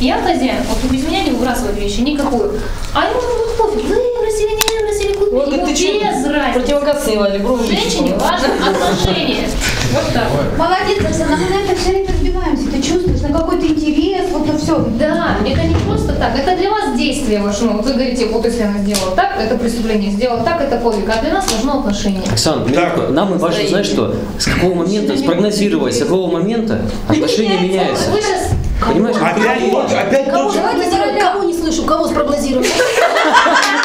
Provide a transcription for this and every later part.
Я хозяин, вот без меня не выбрасывают вещи, никакую. А ему ну, пофиг, выбросили, не выбросили, купили, Вот ему ты без разницы. противогаз сняла? Женщине важно отношение. Вот так. Молодец, Оксана, мы на это все время отбиваемся. Ты чувствуешь, на какой-то интерес, вот на все. Да, это не просто так. Это для вас действие ваше. Ну, вот вы говорите, вот если она сделала так, это преступление, сделала так, это подвиг. А для нас важно отношение. Оксана, Так. нам важно, знаешь что, с какого момента, спрогнозировать, с какого момента отношения меняются. Вы сейчас Понимаешь? Опять тот же, опять Кого, тот же. давайте кого не слышу, кого спрогнозировать?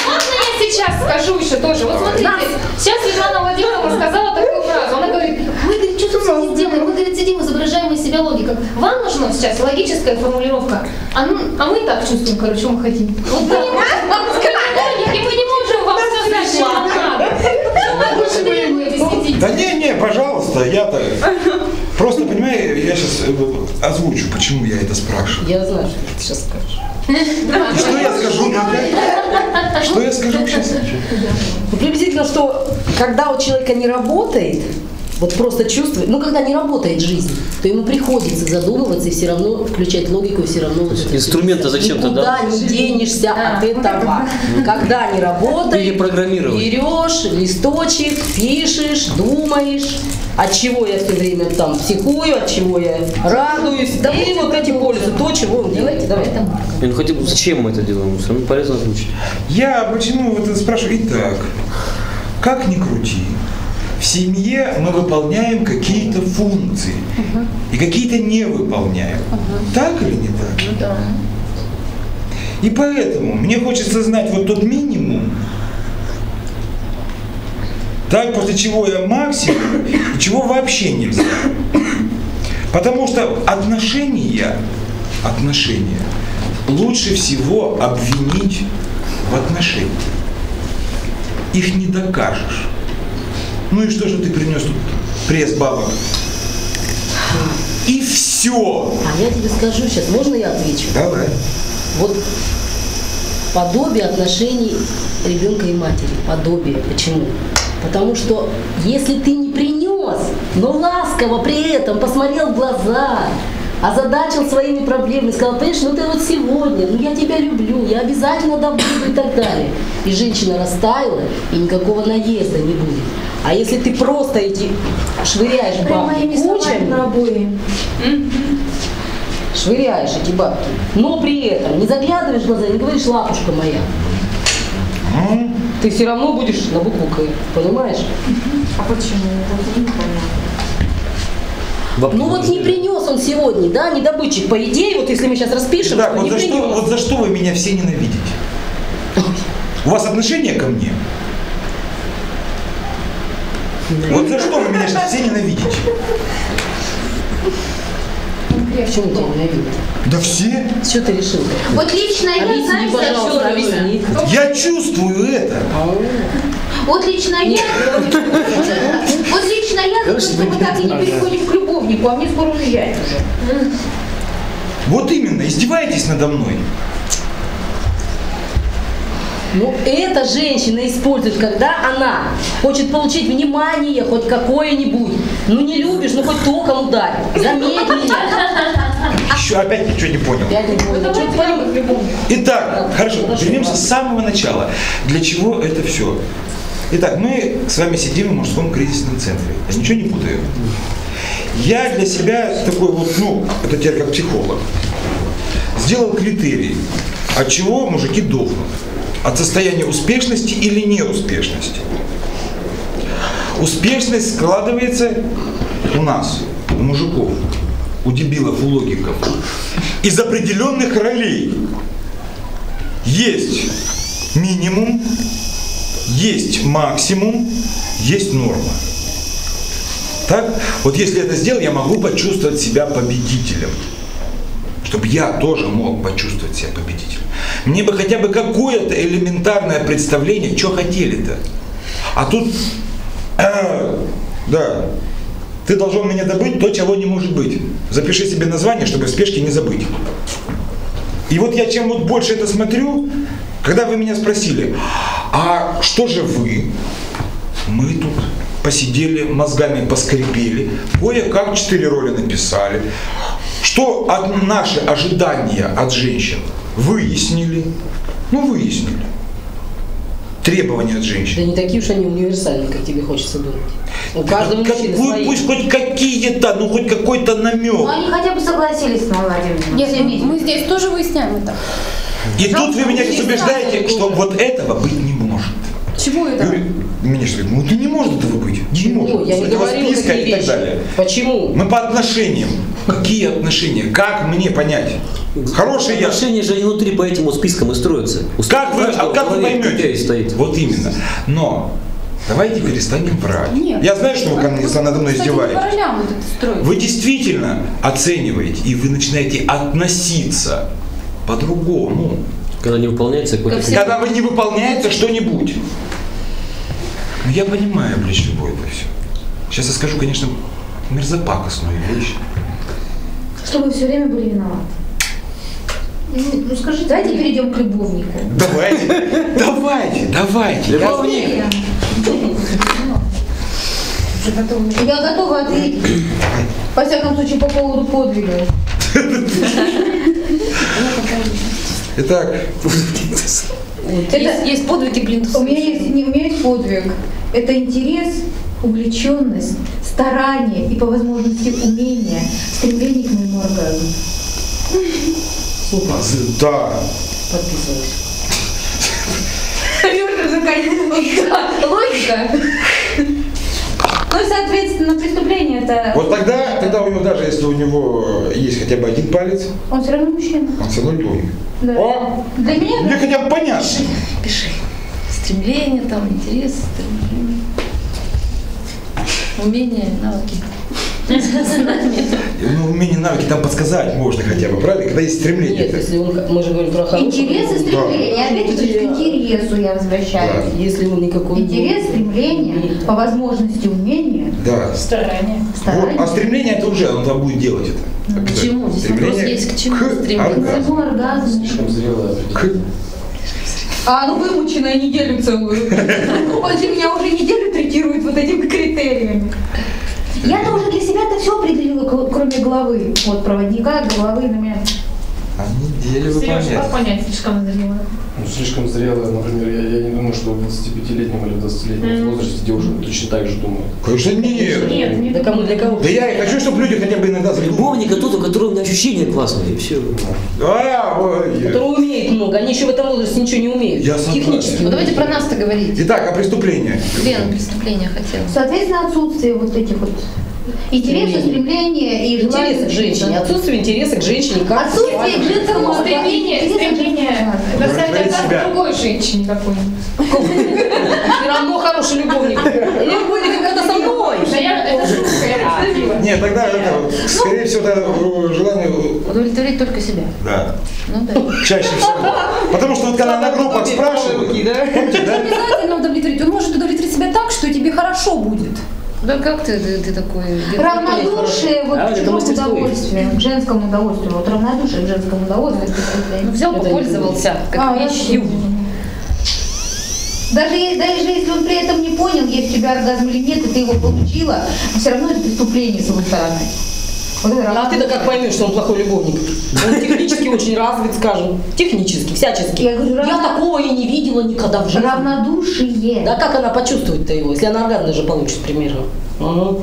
Можно я сейчас скажу еще тоже? Вот смотрите, сейчас Светлана Владимировна сказала такую фразу. Она говорит, мы, говорит, что тут не сделаем, мы, говорит, сидим, изображаем из себя логику. Вам нужна сейчас логическая формулировка, а, ну, а мы так чувствуем, короче, что мы хотим. Вот мы не можем вам сказать, мы не можем вам сказать, что нам надо. Сидите. Да не, не, пожалуйста, я-то... Просто, понимаю, я сейчас озвучу, почему я это спрашиваю. Я знаю, что ты сейчас скажешь. Что я скажу? Что я скажу сейчас? Ну, приблизительно, что когда у человека не работает, вот просто чувствует, ну когда не работает жизнь, то ему приходится задумываться и все равно включать логику, и все равно вот это инструменты зачем-то, Никуда да? не денешься от этого. Когда не работает, Перепрограммировать. берешь листочек, пишешь, думаешь, от чего я все время там психую, от чего я радуюсь. и вот эти пользы, то, чего он делает. Давай. Ну хотя бы зачем мы это делаем? Все равно полезно озвучить. Я почему вот это спрашиваю? Итак, как ни крути, в семье мы выполняем какие-то функции и какие-то не выполняем. Так или не так? И поэтому мне хочется знать вот тот минимум, так, после чего я максимум, и чего вообще нельзя. Потому что отношения, отношения лучше всего обвинить в отношениях. Их не докажешь. Ну и что же ты принес тут пресс бабок? И все. А я тебе скажу сейчас, можно я отвечу? Давай. Вот подобие отношений ребенка и матери. Подобие. Почему? Потому что если ты не принес, но ласково при этом посмотрел в глаза, озадачил своими проблемами, сказал, понимаешь, ну ты вот сегодня, ну я тебя люблю, я обязательно добуду и так далее. И женщина растаяла, и никакого наезда не будет. А если ты просто эти швыряешь бабки кучами, обои. швыряешь эти бабки, но при этом не заглядываешь в глаза, не говоришь, лапушка моя. Ты все равно будешь на букву К, понимаешь? А почему? Бабки Ну вот не принес он сегодня, да, не добытчик. По идее, вот если мы сейчас распишем, Так, то вот не за, что, вот за что вы меня все ненавидите? У вас отношение ко мне? Вот за что вы меня сейчас все ненавидите? Почему тебя ненавидят? Да все. Что ты решил? Вот лично я, Объясни, знаешь, за пожалуйста, что объясни. Я чувствую это. Вот лично я, вот лично я, за то, что мы так и не переходим к любовнику, а мне скоро уезжать уже. Вот именно, издеваетесь надо мной. Ну, эта женщина использует, когда она хочет получить внимание хоть какое-нибудь. Ну, не любишь, ну хоть током ударь. Заметь меня. Еще опять ничего не понял. Я не понял? Итак, хорошо, вернемся с самого начала. Для чего это все? Итак, мы с вами сидим в мужском кризисном центре. Я ничего не путаю. Я для себя такой вот, ну, это теперь как психолог, сделал критерий, от чего мужики дохнут. От состояния успешности или неуспешности. Успешность складывается у нас, у мужиков, у дебилов, у логиков, из определенных ролей. Есть минимум, есть максимум, есть норма. Так? Вот если это сделал, я могу почувствовать себя победителем. Чтобы я тоже мог почувствовать себя победителем. Мне бы хотя бы какое-то элементарное представление, что хотели-то. А тут, э, да, ты должен меня добыть то, чего не может быть. Запиши себе название, чтобы в спешке не забыть. И вот я чем вот больше это смотрю, когда вы меня спросили, а что же вы? Мы тут посидели, мозгами поскрипели, кое-как четыре роли написали. что от, наши ожидания от женщин выяснили. Ну, выяснили. Требования от Да женщин. не такие уж они универсальные, как тебе хочется думать. У каждого Как- мужчины пусть- свои. пусть хоть какие-то, ну хоть какой-то намек. Ну, они хотя бы согласились с Владимиром. Нет, мы здесь тоже выясняем это. И тут вы меня сейчас убеждаете, что вот этого быть не может. Чего это? Вы Мне что, ну ты не может этого быть. Не Чего? может. Я не Этого говорила списка такие и так далее. Почему? Мы по отношениям. Какие отношения? Как мне понять? Хороший я. Отношения же они внутри по этим спискам и строятся. Как вы, а как вы поймете? стоит. Вот именно. Но давайте перестанем врать. Нет. Я знаю, что вы ко мне надо мной издеваетесь. Вы действительно оцениваете, и вы начинаете относиться по-другому. Когда не выполняется какой-то Когда вы не выполняете что-нибудь. Ну, я понимаю, для чего это все. Сейчас я скажу, конечно, мерзопакостную вещь. Чтобы все время были виноваты. Ну, ну скажите, Давайте перейдем к любовнику. Давайте, давайте, давайте. Любовник. Я готова ответить. Во всяком случае, по поводу подвига. Итак, Это- есть, есть подвиги, блин, У меня есть, не, у меня есть подвиг. Это интерес, увлеченность, старание и по возможности умение, стремление к моему оргазму. Супер. да. Подписываюсь. Логика. И, соответственно, преступление это... Вот тогда, тогда у него даже если у него есть хотя бы один палец, Он все равно мужчина. он все равно любовник. Да. О, Для меня мне хотя бы понятно. Пиши. Стремление, там, интерес, стремление. умение, навыки. Ну, умение навыки там подсказать можно хотя бы, правильно? Когда есть стремление. Нет, если он, мы же говорим про хорошего. интерес и стремление. Опять же, к интересу я возвращаюсь. Если он никакой... Интерес, стремление, по возможности умение, Да. Старание. Вот, старание. а стремление это уже, он там будет делать это. Ну, к чему? Здесь вопрос есть, к чему к стремление? К оргазму. своему оргазму. Слишком зрелое К- А, ну вымученная неделю целую. Он же меня уже неделю третирует вот этими критериями. Я-то уже для себя-то все определила, кроме головы. Вот проводника, головы на меня. А неделю Сереж, как выполнять. понять, слишком зрело? Слишком зрелое, например, я, я не думаю, что в 25-летнем или в 20-летнем Мгм. возрасте девушка точно так же думает. Конечно, нет. Нет, не Да кому, для кого? Да я и хочу, чтобы люди хотя бы иногда задумались. Любовник это тот, у которого у меня ощущения классные, и все. А, ой. Который умеет много, они еще в этом возрасте ничего не умеют. Я согласен. Технически. Ну давайте про нас-то говорить. Итак, о преступлении. Лен, преступление хотела. Соответственно, отсутствие вот этих вот интереса, стремления и желания. к женщине, отсутствие интереса к женщине, как Отсутствие к женскому к стремление, отказ себя. другой женщине какой-нибудь. Все равно хороший любовник. Любовник это со мной. Да я, это шутка, я представила. Нет, тогда это, скорее всего, это э, желание, Удовлетворить только себя. да, Ну да. чаще всего. Потому что вот когда на группах спрашивают? Не обязательно удовлетворить. Он может удовлетворить себя так, что тебе хорошо будет. Да как ты, ты, ты такой... Равнодушие вот А, к чужому удовольствию, к женскому удовольствию. Вот равнодушие к женскому удовольствию. Ну взял, Это попользовался, А, как я вещью. Даже, даже если он при этом не понял, есть у тебя оргазм или нет, и ты его получила, все равно это преступление с его стороны. Вот А ты-то как поймешь, что он плохой любовник? Он технически очень развит, скажем. Технически, всячески. Я говорю, равно- такого и не видела никогда в жизни. Равнодушие. Да как она почувствует-то его, если она оргазм даже получит примерно? Мгм.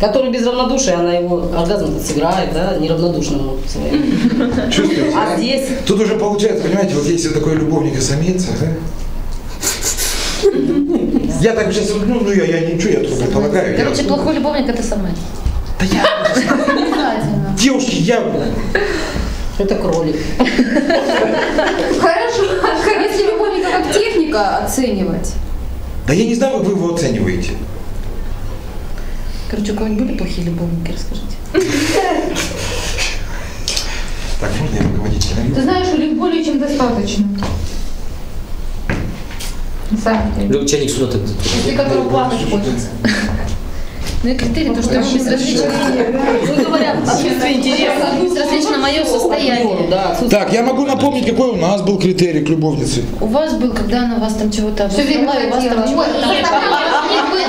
Который без равнодушия, она его оргазм сыграет, да, неравнодушному своему. Чувствуете? А здесь Тут уже получается, понимаете, вот есть вот такой любовник и самец, ага. Я так сейчас, ну, ну я, я ничего, я только предполагаю. я- Короче, плохой любовник это сама. Обязательно. Девушки, я... это кролик. Хорошо. Если любовника как техника оценивать, Да я не знаю, как вы его оцениваете. Короче, у кого-нибудь были плохие любовники, расскажите. Так, можно я руководитель? Ты знаешь, у них более чем достаточно. На самом деле. Лёг, чайник сюда так. Если которого плакать хочется. Ну и критерий, то, что безразлично. Говорят, отсутствие интереса. Безразлично мое состояние. Да, Так, я могу напомнить, какой у нас был критерий к любовнице. У вас был, когда она вас там чего-то Все время обозвала, и вас там чего-то...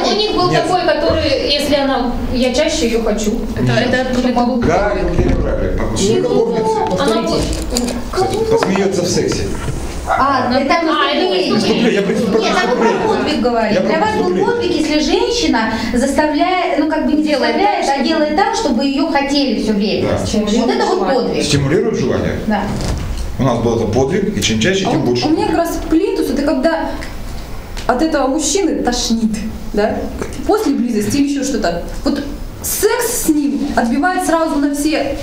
У них был, у такой, который, если она, я чаще ее хочу. Это? Как критерий брали? Любовница Она посмеется в сексе. А, А, это преступление. Преступление, я преступление. Нет, так мы про подвиг про Для вас был подвиг, если женщина заставляет, ну как бы не заставляет, а делает так, чтобы ее хотели все время. Да. Вот это вот подвиг. Стимулирует желание. Да. У нас был это подвиг, и чем чаще, А тем вот больше. У меня как раз плинтус, это когда от этого мужчины тошнит, да? После близости или еще что-то. Вот секс с ним отбивает сразу на все.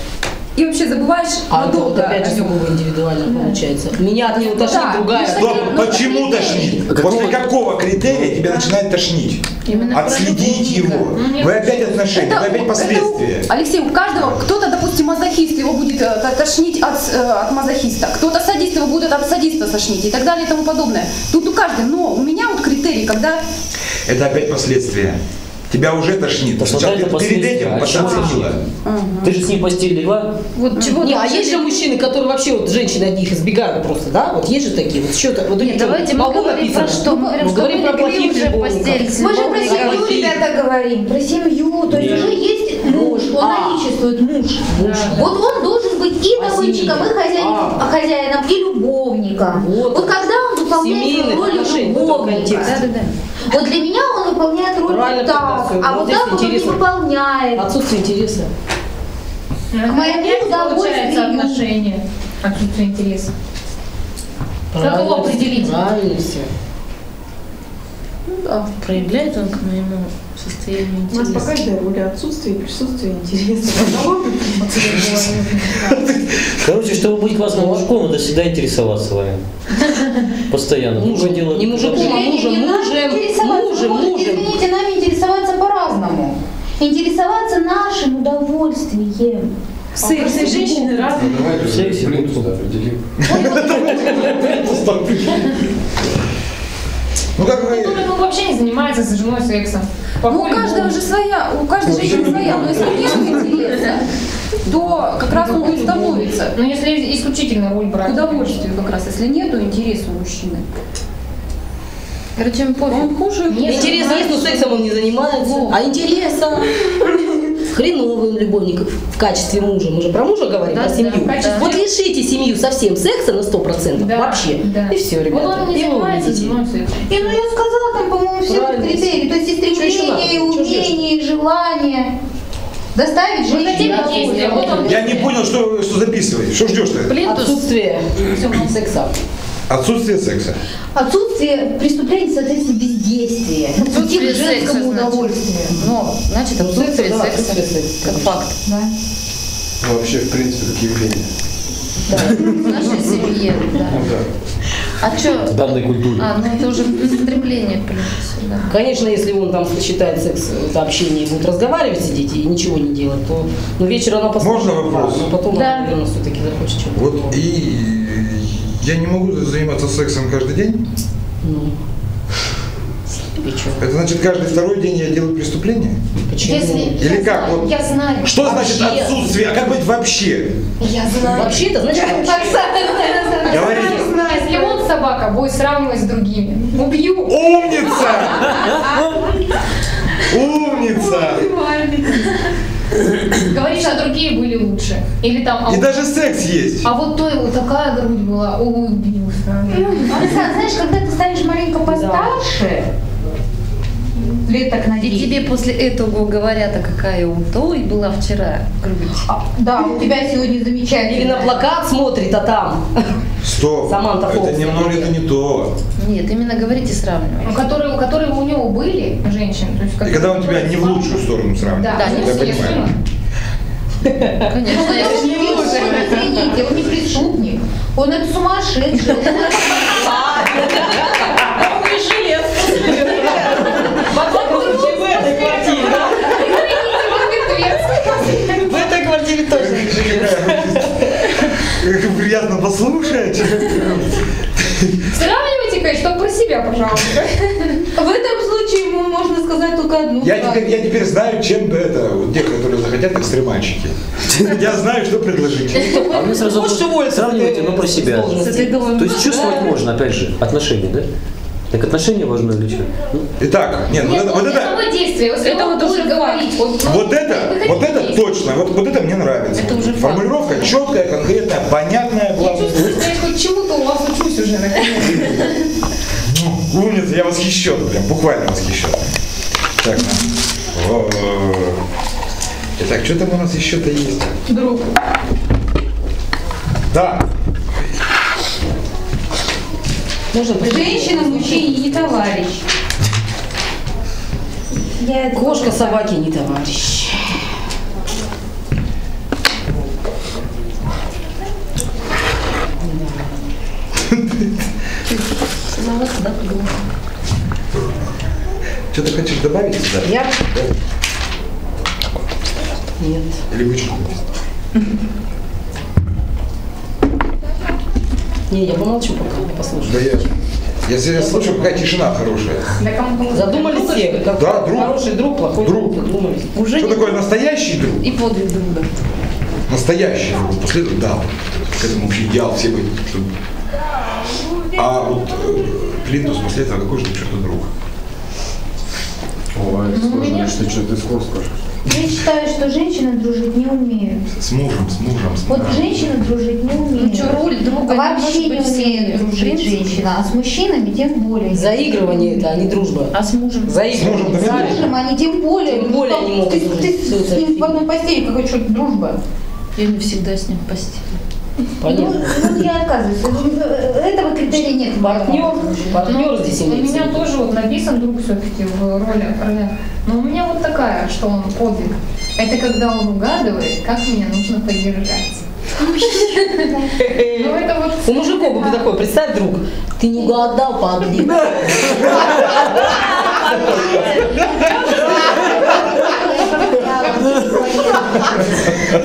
И вообще забываешь А это вот надолго опять же нем. сугубо индивидуально получается. Меня от него тошнит, Да, другая. ну, Стоп, Ну, почему критерий. тошнит? Какого- После какого критерия тебя начинает тошнить? Именно Отследить его. Ну, Вы опять отношения, Это- вы опять это- последствия. Алексей, у каждого, кто-то, допустим, мазохист, его будет э, тошнить от, э, от мазохиста, кто-то садист, его будет от садиста тошнить и так далее и тому подобное. Тут у каждого, но у меня вот критерий, когда Это опять последствия. Тебя уже тошнит. Да Сначала ты это перед этим А чего подоценила. Ты же с ним постель легла? Вот чего Не, а есть же мужчины, которые вообще вот женщины от них избегают просто, да? Вот есть же такие, вот что-то, вот у них Нет, давайте мы говорим про что? Мы говорим, что говорим мы про легли плохих любовников. постель Мы же про семью, ребята, говорим. Про семью. То есть уже есть муж, он А. наличествует муж. Вот он должен быть и добытчиком, и хозяином, А. хозяином, и любовником. Вот. Когда выполняет Семейных роль любовника. контексте. Да-да-да. Вот для меня он выполняет роль Правильно вот так, а Вот вот так вот он не выполняет. Отсутствие интереса. К моему удовольствию. отношение. Отсутствие интереса. Как его определить? Правильно все. Проявляет он к моему состоянию У нас по интереса. каждой роли отсутствие и присутствие интереса. Короче, чтобы быть классным мужиком, надо всегда интересоваться вами. Постоянно. Другое дело- Не мужиком, а мужем, не надо мужем. Извините, нами интересоваться по-разному. Интересоваться нашим удовольствием. Все, все женщины разные. Ну, все. плинтус определим. Ну как вы... Который ну, вообще не занимается с женой сексом. Ну, у каждого же своя, у каждой женщины своя, но если нет интереса, то как раз он и становится Ну, если исключительно роль к брать. удовольствию как раз, если нету интереса у мужчины. Короче, пофиг. Он хуже. Нет, Интерес есть, но сексом он не занимается. А интереса? Хреновый он любовник в качестве мужа. Мы же про мужа говорим, Да, про да, семью. в качестве- Вот лишите семью совсем секса на 100%. Да, вообще. да. И все, Вот ребята. он не занимается сексом. И ну я сказала там, по-моему, все Правильно. критерии. То есть и стремление, и умение, и желание. Доставить он- Я не понял, что, что записываешь. Что ждешь-то? Плинтус. Отсутствие секса. Отсутствие секса. Отсутствие преступления, соответственно, бездействия. Отсутствие Пути к женскому секса, значит. удовольствию. Ну, значит, отсутствие да, секса. отсутствие секса. Как факт. Да. Ну, вообще, в принципе, как явление. В нашей семье, да. Ну да. А что? В данной культуре. А, ну это уже стремление плинтусу, да. Конечно, если он там считает секс, это общение, и будет разговаривать, сидеть и ничего не делать, то ну, вечером она послушает. Можно вопрос? Но потом Да. она, наверное, все-таки захочет чего-то. Вот и я не могу заниматься сексом каждый день. Ну. Это значит, каждый второй день я делаю преступление? Почему? Если, Или я как, знаю, вот- Я знаю. Что значит Вообще. отсутствие? А как быть вообще? Я знаю. Вообще это значит вообще. Говорите. Если он собака, будет сравнивать с другими. Убью. Умница! Умница! Говорит, что другие были лучше. Или там, а, И вот- даже секс есть. а вот той вот такая грудь была, ой, убил сразу. Александр, знаешь, когда ты станешь маленько постарше, лет так на И 10, тебе после этого говорят, а какая у той была вчера грудь. а, да, у тебя сегодня замечательно. Или на плакат смотрит, а там. Стоп. Саманта это немного это не то. Нет, именно говорите сравнивайте. Которые, которые у него были, женщины. То есть, И когда он тебя не в лучшую сторону сравнивает. Да, Да, не я естественно. понимаю. Конечно, я Он не преступник, извините, он не преступник. Он это сумасшедший. в этой квартире, да? В этой квартире точно не живет. Как приятно послушать. Сравнивайте, конечно, что про себя, пожалуйста. В этом случае ему можно сказать, только одну Я теперь, я теперь знаю, чем это, вот те, которые захотят экстремальщики. Я знаю, что предложить. А мне сразу сравнивайте, с ну, про себя. То есть чувствовать можно, опять же, отношения, да? Так отношения важны или что? Ну, Итак, нет, вот Нет, это, вот вот это, действие. Если Это вот уже говорить, вот, ну, вот это, вот это точно, вот, вот это мне нравится. Это уже факт. Формулировка четкая, конкретная, понятная, Я главное. чувствую, я хоть чему-то у вас учусь уже наконец. Ну, умница, я восхищен, прям буквально восхищен. Так, ну. Итак, что там у нас еще-то есть? Друг. Да, Можно Женщина мужчине не товарищ. Я это- Кошка собаки не товарищ. что ты хочешь добавить сюда? Я? Нет. Или вычеркнуть? Не, я помолчу пока, не послушаю. Да я, я сейчас слушаю, какая тишина хорошая. Да кому Задумались все, как Да, друг. хороший друг, плохой Друг. друг. Задумались. Уже Что не- такое настоящий друг? И подвиг друга. Настоящий друг. После этого, да, к этому вообще идеал все быть. чтобы- А вот э, плинтус после этого какой же что-то друг? Ой, сложно, что что ты скоро скажешь. Я считаю, что женщины дружить не умеют. С мужем, с мужем. С Вот женщины дружить не умеют. Ну что, роль друга Вообще не умеет дружить женщина, а с мужчинами тем более. Заигрывание это, а не дружба. А с мужем? Заигрывание. С мужем, С да, мужем они тем более. Тем более Ну, не могут ты, дружить. ты Всё с ним в одной постели какой что дружба. Я не всегда с ним в постели. Ну, Понятно. вот я отказываюсь. Этого критерия нет. Партнер, партнер здесь У меня тоже вот написан друг все-таки в роли. Но у меня вот такая, что он подвиг. Это когда он угадывает, как меня нужно поддержать. Ну это вот У мужиков бы такой, представь, друг, ты не угадал, подвиг.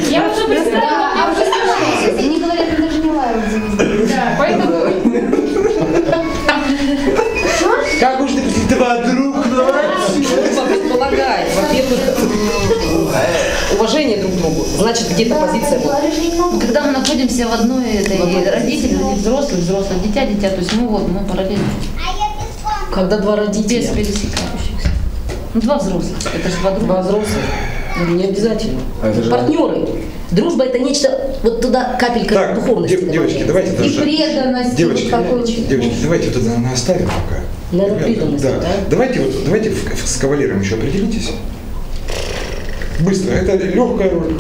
я уже представила, А уже они говорят, мы даже не лают завезли. да, поэтому Как уж ты два друг, предполагает, во-первых, э, уважение друг к другу. Значит, где-то позиция я могу. Когда мы находимся в одной этой родители, взрослый, взрослый, дитя, дитя, то есть мы вот, мы параллельно, Когда два без родителя, пересекающихся. Ну, два взрослых, это же два друга. два взрослых, ну, не обязательно. А это же- Партнеры. Дружба это нечто, вот туда капелька Так, духовности. дев- девочки, давайте И даже- преданность. Девочки, вот девочки, давайте вот это на оставим пока. Наверное, преданность, да. да? Давайте вот, давайте в- с кавалером еще определитесь. Быстро, это легкая роль.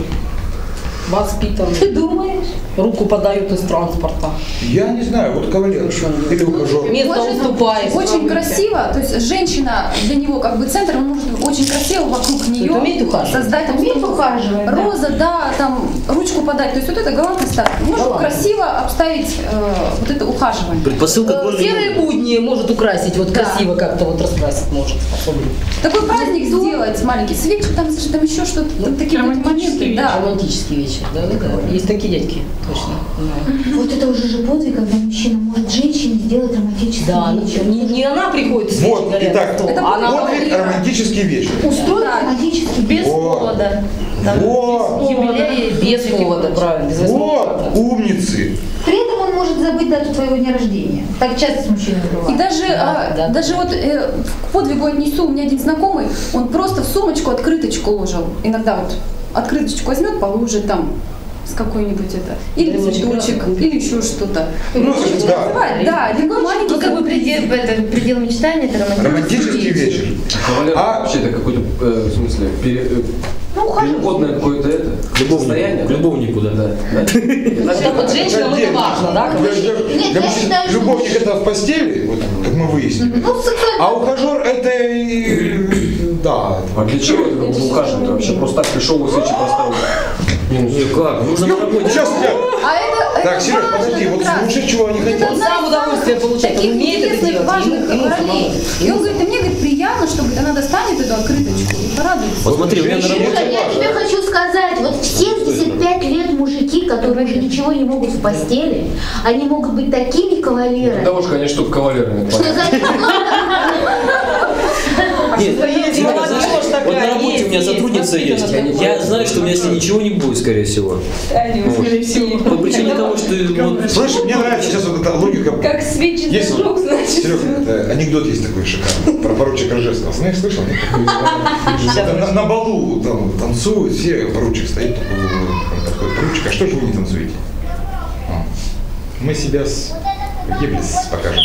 Воспитанный. Ты думаешь? Руку подают из транспорта. Я не знаю, вот кавалер или ухажер. Место Может, уступает. Очень красиво, то есть женщина для него как бы центр, он может очень красиво вокруг нее умеет ухаживать? создать Умеет ухаживать, да. Роза, да, там ручку подать, то есть вот это галантность так. Может Галантность. красиво обставить э, вот это ухаживание. Предпосылка к Э, роли Серые будни может украсить, вот Да. красиво как-то вот раскрасить может. особенно. Такой праздник сделать маленький, свечи, там, там еще что-то, там такие вот моменты, да. Романтический вечер, да, да, да. Есть такие дядьки, точно. знаю. Вот это уже же подвиг, когда мужчина может женщине сделать романтический Да, ну, вечер. не, не она приходит, свечи Вот, горят, итак, стол, Это а она подвиг романтический вечер. Устроить Да. романтический Без повода. Там, без юбилея, без повода, правильно, без Вот, умницы. При этом он может забыть дату твоего дня рождения. Так часто с мужчинами И бывает. даже, Да, а, да. даже вот э, к подвигу отнесу, у меня один знакомый, он просто в сумочку открыточку ложил. Иногда вот открыточку возьмет, положит там с какой-нибудь это, или цветочек, или еще что-то. Ну, да. Бывает, да, либо маленький, Ну, как бы предел, это, предел мечтания, это романтический, Романтический вечер. Кавалер А- вообще это какой-то, э, в смысле, пере, э, Ну, переходное какое-то это, состояние. Любовнику, любовнику, да. Да. вот женщинам это важно, да? что- любовник это в постели, вот, как мы выяснили. Ну. А ухажер это и- да. А для чего это как бы ухаживать вообще? Просто так пришел и свечи поставил. Не, ну, как? Нужно на работе. Сейчас я. А это, Так, Сереж, подожди, вот слушай, чего они хотят. одна Сам удовольствие получает, он умеет это делать, важных ролей. И он говорит, и мне говорит, приятно, что она достанет эту открыточку и порадуется. Вот смотри, у меня на работе... Я тебе хочу сказать, вот в 75 лет мужики, которые ничего не могут в постели, они могут быть такими кавалерами, Да уж, конечно, кавалерами. что за Вот на работе есть, у меня есть, сотрудница есть. Я знаю, что у меня с ней ничего не будет, скорее всего. Скорее всего. По причине того, что Слышь, мне нравится сейчас вот эта логика. Как свечи вот, значит. Серега, анекдот есть такой шикарный про поручика Ржевского. Знаешь, слышал? На, балу там танцуют, все, поручик стоит, такой, поручик, а что же вы не танцуете? А, Мы себя с Еблис покажем.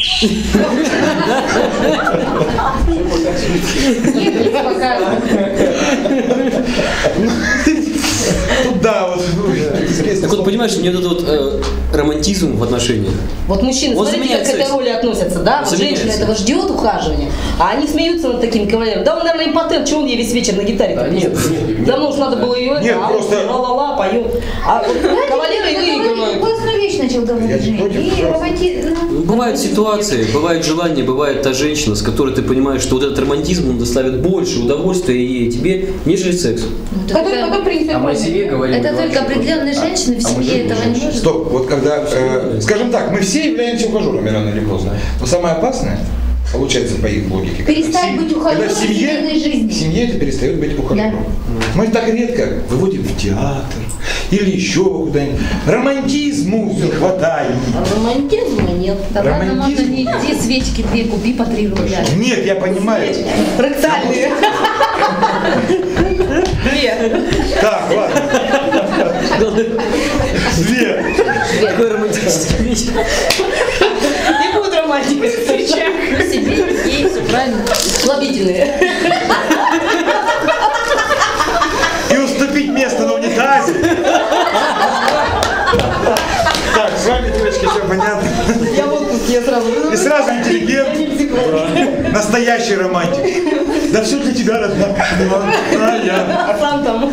Ну да, вот, ну, так вот, понимаешь, мне вот этот вот э, романтизм в отношениях. Вот мужчины, Он смотрите, как к этой роли относятся, да? Вот женщина этого ждет ухаживания, а они смеются над таким кавалером. Да он, наверное, импотент, что он ей весь вечер на гитаре Да нет, нет, Давно уж надо было ее, Нет, а просто- ла-ла-ла поет. А вот кавалеры и выигрывают. Вещь начал Я говорить, не Жень. против, И пожалуйста. романти- ну, Бывают ситуации, бывает желание, бывает та женщина, с которой ты понимаешь, что вот этот романтизм он доставит больше удовольствия ей и тебе, нежели секс. Который потом принесет А мы себе говорим. Это только определенные а- женщины в а семье этого не же- может. Стоп, вот когда, э, скажем так, мы все являемся ухажерами рано или поздно. Но самое опасное, получается по их логике, когда Перестать быть ухажером в семье, жизни. в семье это перестает быть ухажером. Мы так редко выводим в театр или еще куда-нибудь. Романтизму не хватает. А романтизма нет. Да ладно, можно Романтизм. не две свечки, две купи по три рубля. Нет, я понимаю. Фрактальные. Так, ладно. Две. Такой романтический вечер. Романтика в встречах. Себе, ей, все правильно. Слабительные. И уступить место на унитазе. Так, с вами, девочки, все понятно. Я в отпуске, я сразу. И сразу интеллигент. Настоящий романтик. Да все для тебя, родная. А сам там.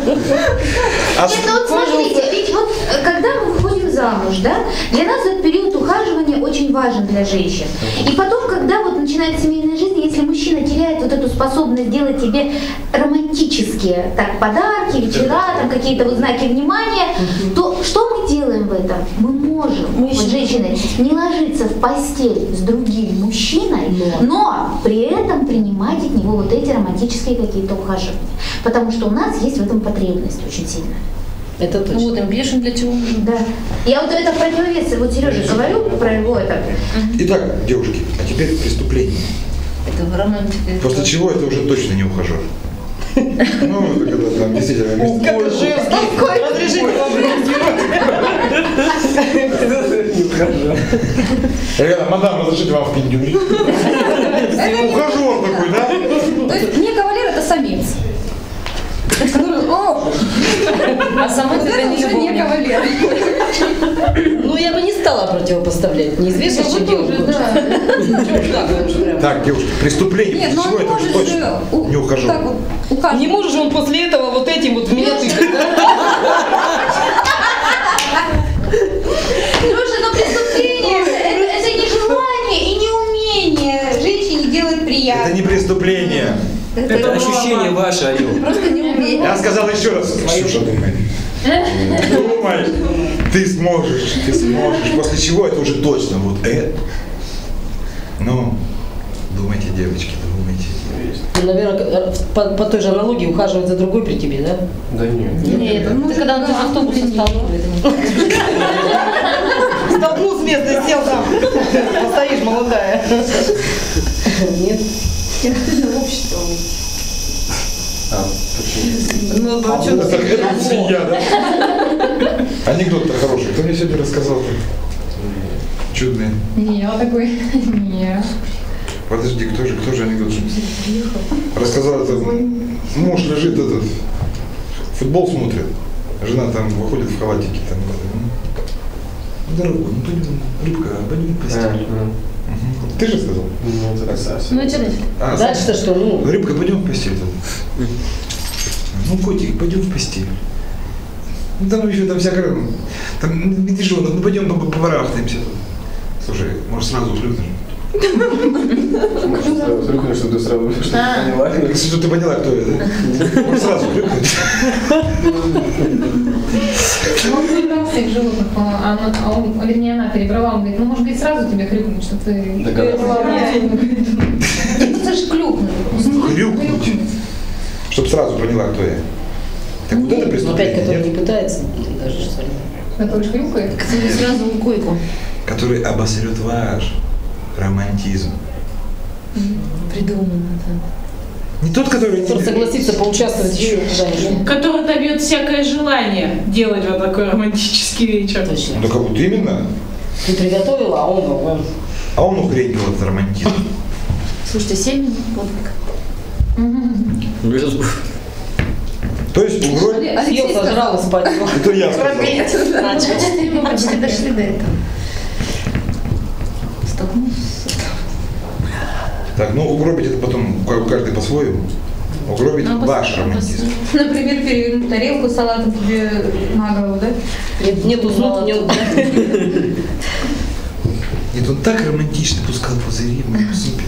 А Нет, ну вот смотрите, ведь вот э, когда мы выходим замуж, да, для нас этот период ухаживания очень важен для женщин. И потом, когда вот начинается семейная жизнь, если мужчина теряет вот эту способность делать тебе романтические так, подарки, вечера, там какие-то вот знаки внимания, то что мы делаем в этом? Мы можем, вот женщины, не ложиться в постель с другим мужчиной, но при этом принимать от него вот эти романтические какие-то ухаживания. Потому что у нас есть в этом потребность очень сильно. Это Ну точно. вот им бешен для чего нужен. Да. Я вот это в противовес, вот Сереже говорю про его это. Итак, девушки, а теперь преступление. Это романтика. После чего это уже точно не ухажер. Ну, это когда там действительно место- Разрешите Ребята, мадам, разрешите вам в пиндюль. Ухажер такой, да? То есть не кавалер, это самец. А сама вот это это не уже не кавалер. Ну, я бы не стала противопоставлять. Неизвестно, что делать. Так, девушки, преступление. Нет, ну он это может же не ухаживать. Не может же он после этого вот этим вот в меня тыкать? Слушай, но преступление это, это не желание и не умение женщине делать Это приятно. не преступление. Это ощущение ваше, Алё. Просто не умение. Я сказал еще раз. Ксюша, думай. Думай. Ты сможешь, ты сможешь. После чего это уже точно вот это. Ну, думайте, девочки, думайте. Ну, Наверное, по, по той же аналогии ухаживать за другой при тебе, да? Да нет. Нет, это когда он в автобусе столкнулся. Столкнул с места и сел там. Постоишь, молодая. Нет. А, почему? Ну, а чё Это, ты- это свинья, да? Анекдот-то хороший. Кто мне сегодня рассказал? Чудный. Не, я такой, не. Подожди, кто же, кто же анекдот? Рассказал это, муж лежит этот, футбол смотрит, жена там выходит в халатике, там, ну, дорогой, ну пойдем, рыбка, пойдем в постель. Ты же сказал? Ну, это совсем. Ну, что? А, Дальше-то что? Ну, Рыбка, пойдем в постель. там. Ну, котик, пойдем в постель. Ну, там еще там всякое, там медвежонок, ну пойдем по- побарахтаемся. Слушай, может сразу шлюпнешь? Смотри, что ты сразу что А. поняла. Что ты поняла, кто это? Сразу? Ну, Он перебрал всех животных, а, а он, а вернее, она перебрала, он говорит, ну, может быть, сразу тебе хрюкнуть, что ты... Перебрала. Это же клюкнуть. Хрюкнуть. чтобы сразу поняла, кто я. Так вот это Но опять, преступление, который не пытается даже что ли. Который хрюкает. Который сразу в койку. который обосрет ваш романтизм. Придумано, да. Не тот, который... Не- согласится поучаствовать еще куда-нибудь. Который добьет всякое желание делать вот такой романтический вечер. Точно. Ну, как вот именно. Ты приготовила, а он, он А он ухренил этот романтизм. Слушайте, 7 минут подвиг. Ну, это- То есть угробить... Алексей сожрал спать. Это я сказал. Почти дошли до этого. Столкнулся. Так, ну угробить это потом каждый по-своему. Угробить Ну, ваш обос- романтизм. Например, перевернуть тарелку с салатом тебе на голову, да? Нет, нет узнать, нет. Нет, он так романтично пускал пузыри в моем супе.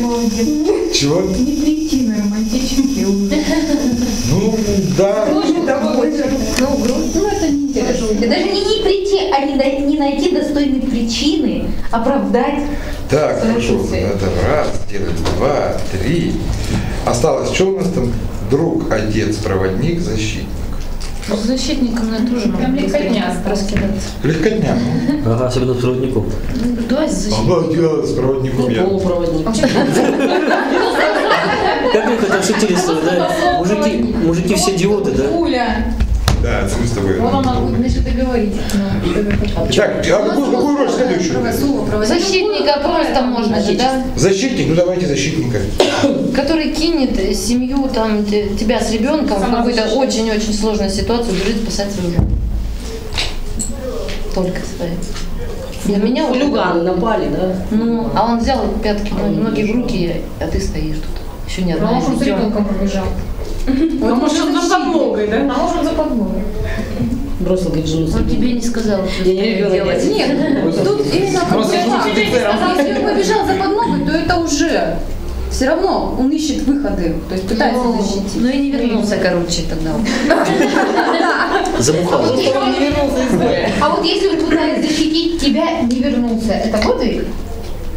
Молодец. Чего? Не прийти Ну, да. Ну, грустно, ну это не интересно. Даже не, не прийти, а не, не найти достойной причины, оправдать. Так, хорошо. Это раз, делаем два, три. Осталось, что у нас там? Друг, отец, проводник, защитник. Ну, с защитником на тоже Прям легкотня раскидаться. Легкотня. ну. Ага, особенно с проводником. Ну, Давай с защитником. Ага, дело с проводником Ну, я. полупроводник. Как хоть шутили с тобой, да? Мужики, мужики все диоды, да? Уля. Да, это мы с тобой. Вот она будет начнет и говорить. Так, а какую, какую роль следующую? Защитника просто можно же, да? Защитник, ну давайте защитника. Который кинет семью, там, те- тебя с ребенком в какую-то очень-очень сложную ситуацию, бежит спасать свою жену. Только свою. Для меня Хулиганы напали, да? Ну, а он взял пятки, ноги в руки, а ты стоишь тут. Еще не А одна может, он с ребенком побежал. А может, он за подмогой, да? А может, он за подмогой. Бросил, говорит, жену Он тебе не сказал, что Я не делать. Нет, тут именно проблема. если он побежал за подмогой, то это уже все равно он ищет выходы, то есть пытается Ну, защитить. ну и не вернулся, короче, тогда. Забухал. Из. А вот если он пытается защитить тебя, не вернулся, это подвиг?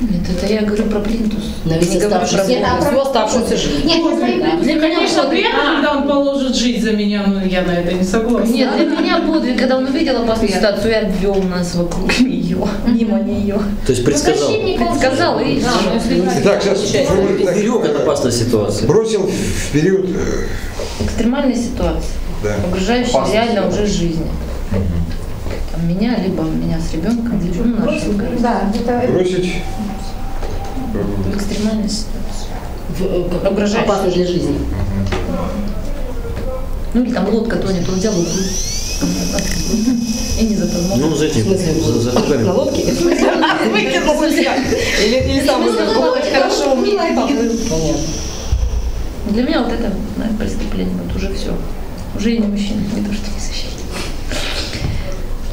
Нет, это я говорю про плинтус. На весь Не говорю про оставшийся, всю оставшуюся жизнь. Нет, я смотрю, Мне, конечно, приятно, когда он положит жизнь за меня, но я на это не согласна. Нет, для меня подвиг, когда он увидел опасную ситуацию и обвел нас вокруг нее, мимо нее. То есть предсказал. Защитник он Сказал и Итак, сейчас формулируем так. Берег от опасной ситуации. бросил вперед. э, Экстремальная ситуация, Да. Опасная реально уже жизни. Там меня, либо меня с ребенком, либо ну, нашу. Да, это... Бросить. Э, Экстремальная ситуация. В- э. Опасно для жизни. Ну или там лодка тонет, он взял и уплыл. И не запомнил. Ну, за В этим, за, за на руками. лодке? Выкинул Или или сам Очень хорошо умеет плавать. Понятно. Для меня вот это наверное, преступление, вот уже все. Уже и не мужчина, не то, что не защитник.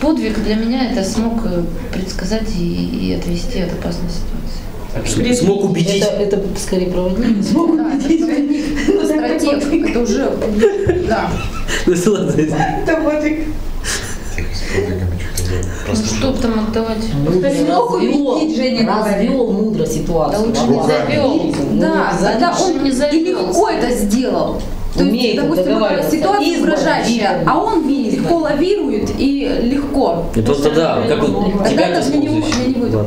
Подвиг для меня это смог э, предсказать и, и отвести от опасной ситуации. Смог убедить. Это, это скорее проводник. Да, это проводник, это стратег, это уже, да. Ну, ладно. Что-то я Ну что там отдавать? Смог убедить, Женя развел мудро ситуацию. Да лучше не завел. Ну, Да, тогда он не и завел. легко это сделал. То есть, Умеет допустим, договариваться. ситуация угрожающая, а он легко лавирует и легко. И просто да, как он Тогда тебя это для него, для него это.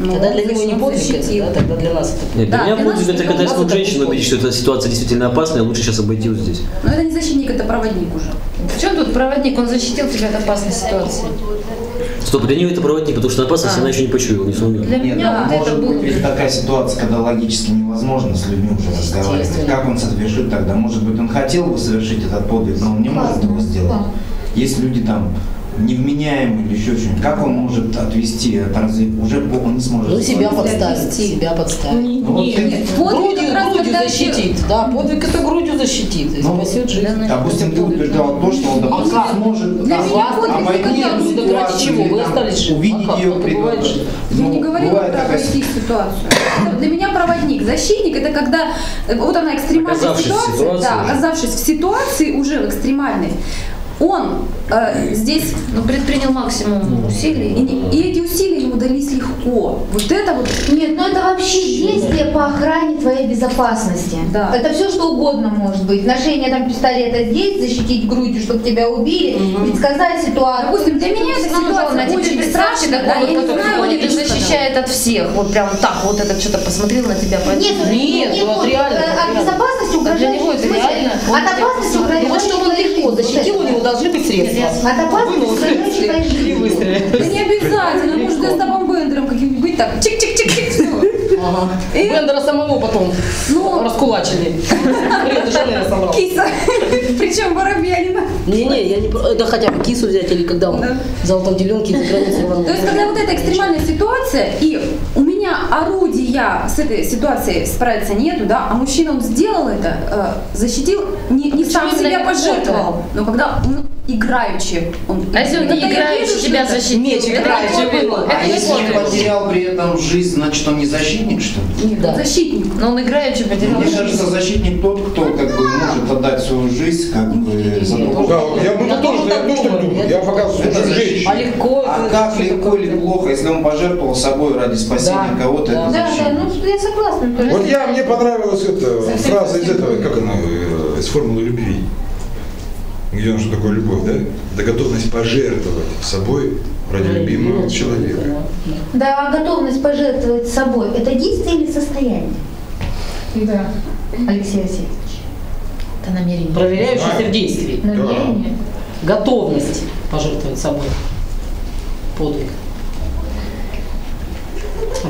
Ну, Тогда для него не защитил. подвиг, это, да, тогда для нас это подвиг. Нет, для Да, меня подвиг это когда я смог это женщину убедить, что эта ситуация действительно опасная, лучше сейчас обойти вот здесь. Но это не защитник, это проводник уже. В чем тут проводник? Он защитил тебя от опасной ситуации. Стоп, для нее это проводник, потому что опасность А. она еще не почуяла, не сумела. Для Нет, меня ну, вот это может был... быть такая ситуация, когда логически невозможно с людьми уже разговаривать. Как он совершит тогда? Может быть, он хотел бы совершить этот подвиг, но он не может его сделать. Есть люди там невменяемые или еще что-нибудь. Как он может отвести это? Разве уже он не сможет Ну, себя подставить, себя подставить. Ну, вот ты- Нет, подвиг Грудью, как раз грудью защитит, да, подвиг это грудью защитит, и Ну, спасет жизнь. Допустим, ты утверждал то, что он, допустим, А как? сможет Для а, обойти эту ситуацию, чего? Вы остались живы. увидеть А как? ее Это при- бывает же. Я Ну, не говорила про такая обойти ситуацию. Для меня проводник, защитник это когда э, вот она экстремальная ситуация, да, оказавшись в ситуации уже в экстремальной, он э, здесь Ну, предпринял максимум и, усилий. не- и эти усилия ему дались легко. Вот это вот Нет, ну это вообще действие по охране твоей безопасности. Да. Это все что угодно может быть. Ношение там пистолета здесь, защитить грудью, чтобы тебя убили, предсказать ситуацию. Допустим, для меня эта ситуация очень страшная, такой да, я не который знаю, ходит и защищает от всех. Вот прям так вот этот что-то посмотрел на тебя. Нет, Нет, не ну, вот, реально, э, от безопасности для угрожающей него это реально. От опасности. Ну вот чтобы он жизни. защитил, у него должны быть средства. Твоей и жизни. выстрелил. Да не обязательно, может Остапом Бендером каким-нибудь быть так, чик-чик-чик-чик. Ага. И- Бендера самого потом Ну. раскулачили. Киса, причем Воробьянина. Не-не, я не... Да хотя бы кису взять или когда он Да. золотом теленке за границей. То есть, когда вот эта экстремальная ситуация, и у меня орудия с этой ситуацией справиться нету, да, а мужчина он сделал это, э, защитил, не, не сам себя пожертвовал, но когда ну, играючи он... А если он не играючи тебя что защитил? Меч играючи подвиг. А если он потерял при этом жизнь, значит он не защитник, что ли? Нет, Да. защитник. Но он играючи потерял Мне кажется, защитник тот, кто как бы может отдать свою жизнь как бы за другого. Я, Я тоже, я тоже так думаю. Я Я пока Это слушаю защитник. женщин. А легко А как что легко или плохо, если он пожертвовал собой ради спасения кого-то, да. это Да, ну я согласна. то есть- Вот я, мне понравилась эта фраза из этого, как она, э, из формулы любви. Где он что такое любовь, да? Да готовность пожертвовать собой ради любимого человека. Да, готовность пожертвовать собой – это действие или состояние? Да. Алексей Васильевич. Это намерение. Проверяющийся в действии. Намерение? Готовность пожертвовать собой. Подвиг.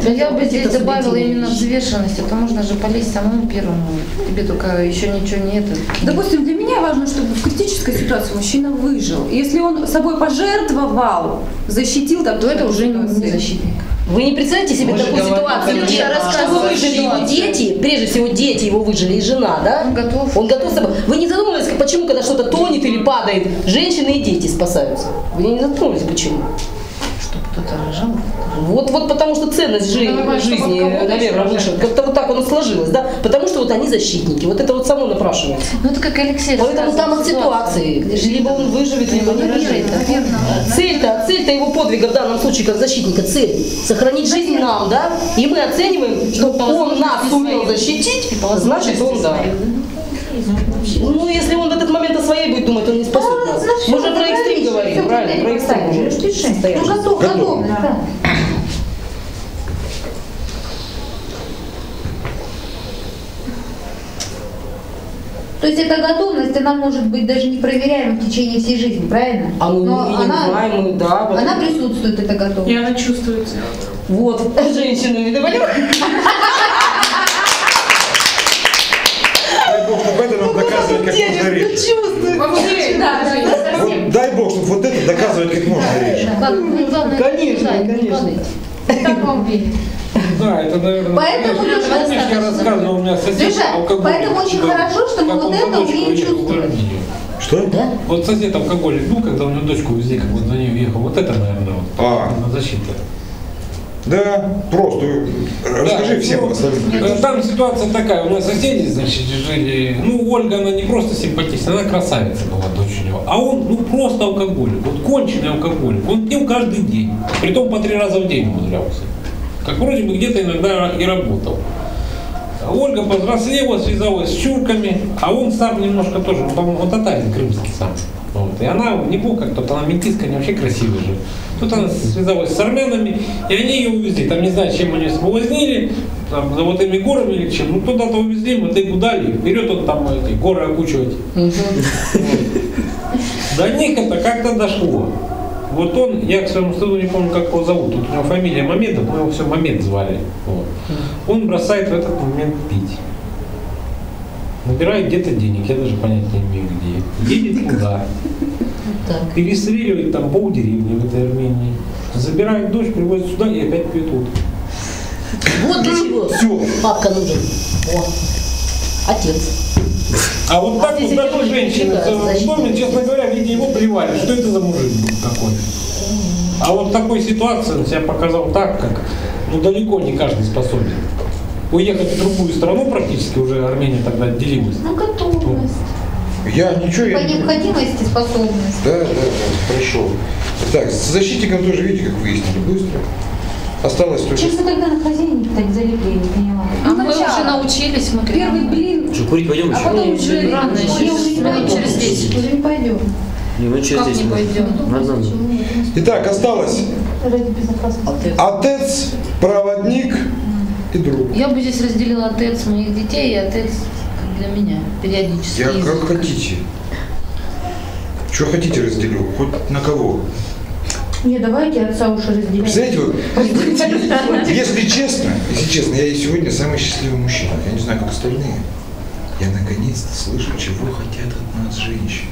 Да я бы здесь добавила именно взвешенность, а то можно же полезть самому первому. Тебе только еще ничего не это. Допустим, для меня важно, чтобы в критической ситуации мужчина выжил. Если он собой пожертвовал, защитил, так, то это уже не, защитник. Вы не представляете себе Мы такую ситуацию, это где, чтобы выжили его дети, прежде всего дети его выжили и жена, да? Он готов. Он готов с собой. Вы не задумывались, почему, когда что-то тонет или падает, женщины и дети спасаются? Вы не задумывались, почему? Кто-то рожал. Вот, вот потому что ценность жи- Ну, давай, жизни, наверное, выше. Как-то вот так оно сложилось, да? Потому что вот они защитники. Вот это вот само напрашивается. Ну это как Алексей Поэтому там от ситуации. Либо он выживет, либо не выживет. Цель-то, цель-то его подвига в данном случае как защитника, цель сохранить жизнь нам, да? И мы оцениваем, что он нас сумел защитить, значит он, да. Ну, если он в этот момент о своей будет думать, он не спасет Ну, значит, Мы же про экстрим говорим, правильно? Про экстрим уже. решишь. Ну, готов, Готов. готовность, да. То есть эта готовность, она может быть даже не проверяема в течение всей жизни, правильно? А мы Но не, она, знаем, мы, да. вот. она присутствует, эта готовность. И она чувствуется. Вот, не довалю. Дай Бог, это нам доказывать как можно реже. Вообще, да, да. Дай Бог, чтобы вот это доказывать как можно реже. Конечно, не конечно. падать. Как вам видит? Да, это, наверное, Поэтому, я, помнишь, я рассказывал, у меня сосед Леша, алкоголик. поэтому очень да, хорошо, что мы вот это умеем в чувствовать. Что? Да? Вот сосед алкоголик был, когда у него дочку увезли, как он за ней уехал. Вот это, наверное, вот, А. на защита. Да, просто. Расскажи Да, всем ну, остальным. э, Там ситуация такая, у меня соседи, значит, жили, ну, Ольга, она не просто симпатичная, она красавица была, дочь у него, а он, ну, просто алкоголик, вот конченый алкоголик, он пил каждый день, притом по три раза в день умудрялся, как вроде бы где-то иногда и работал. Ольга повзрослела, связалась с чурками, а он сам немножко тоже, он, по-моему, он татарин крымский сам. Вот. И она неплохо как-то, она метиска, они вообще красивая же. Тут она связалась с армянами, и они ее увезли. Там не знаю, чем они соблазнили, там, золотыми горами или чем. Ну, туда-то увезли, мы тыгу дали, вперед он там эти горы окучивать. До них это как-то дошло. Вот он, я к своему стыду не помню, как его зовут. Тут у него фамилия Моментов, мы его все Момент звали. Вот. Он бросает в этот момент пить. Набирает где-то денег, я даже понять не имею где. Едет туда, Так. перестреливает там полдеревни в этой Армении. Забирает дочь, привозит сюда и опять пьет водку. Вот для чего Все. папка нужен. О, отец. А вот А так вот даже женщины в доме, честно говоря, видя его, плевали, что это за мужик был такой. А вот в такой ситуации он себя показал так, как ну, далеко не каждый способен. Уехать в другую страну практически, уже Армения тогда отделилась. Ну, готовность. Я ничего, я По не... необходимости способность. Да, да, да, хорошо. Так, с защитником тоже, видите, как выяснили, быстро. Осталось только... Честно, когда на хозяине так залипли, я не поняла. А Ну, мы начало. уже научились, мы Первый блин, Что, курить пойдем а еще? потом уже Рано я через 10. Уже не пойдем. Не, ну через Как 10 не пойдем? Надо, надо. Итак, осталось Ради безопасности. отец, проводник и друг. Я бы здесь разделила отец моих детей и отец как для меня периодически. Я как хотите. Что хотите разделю? Хоть на кого? Не, давайте отца уж разделять. Представляете, вот, если честно, если честно, я и сегодня самый счастливый мужчина. Я не знаю, как остальные. Я наконец-то слышу, чего хотят от нас женщины.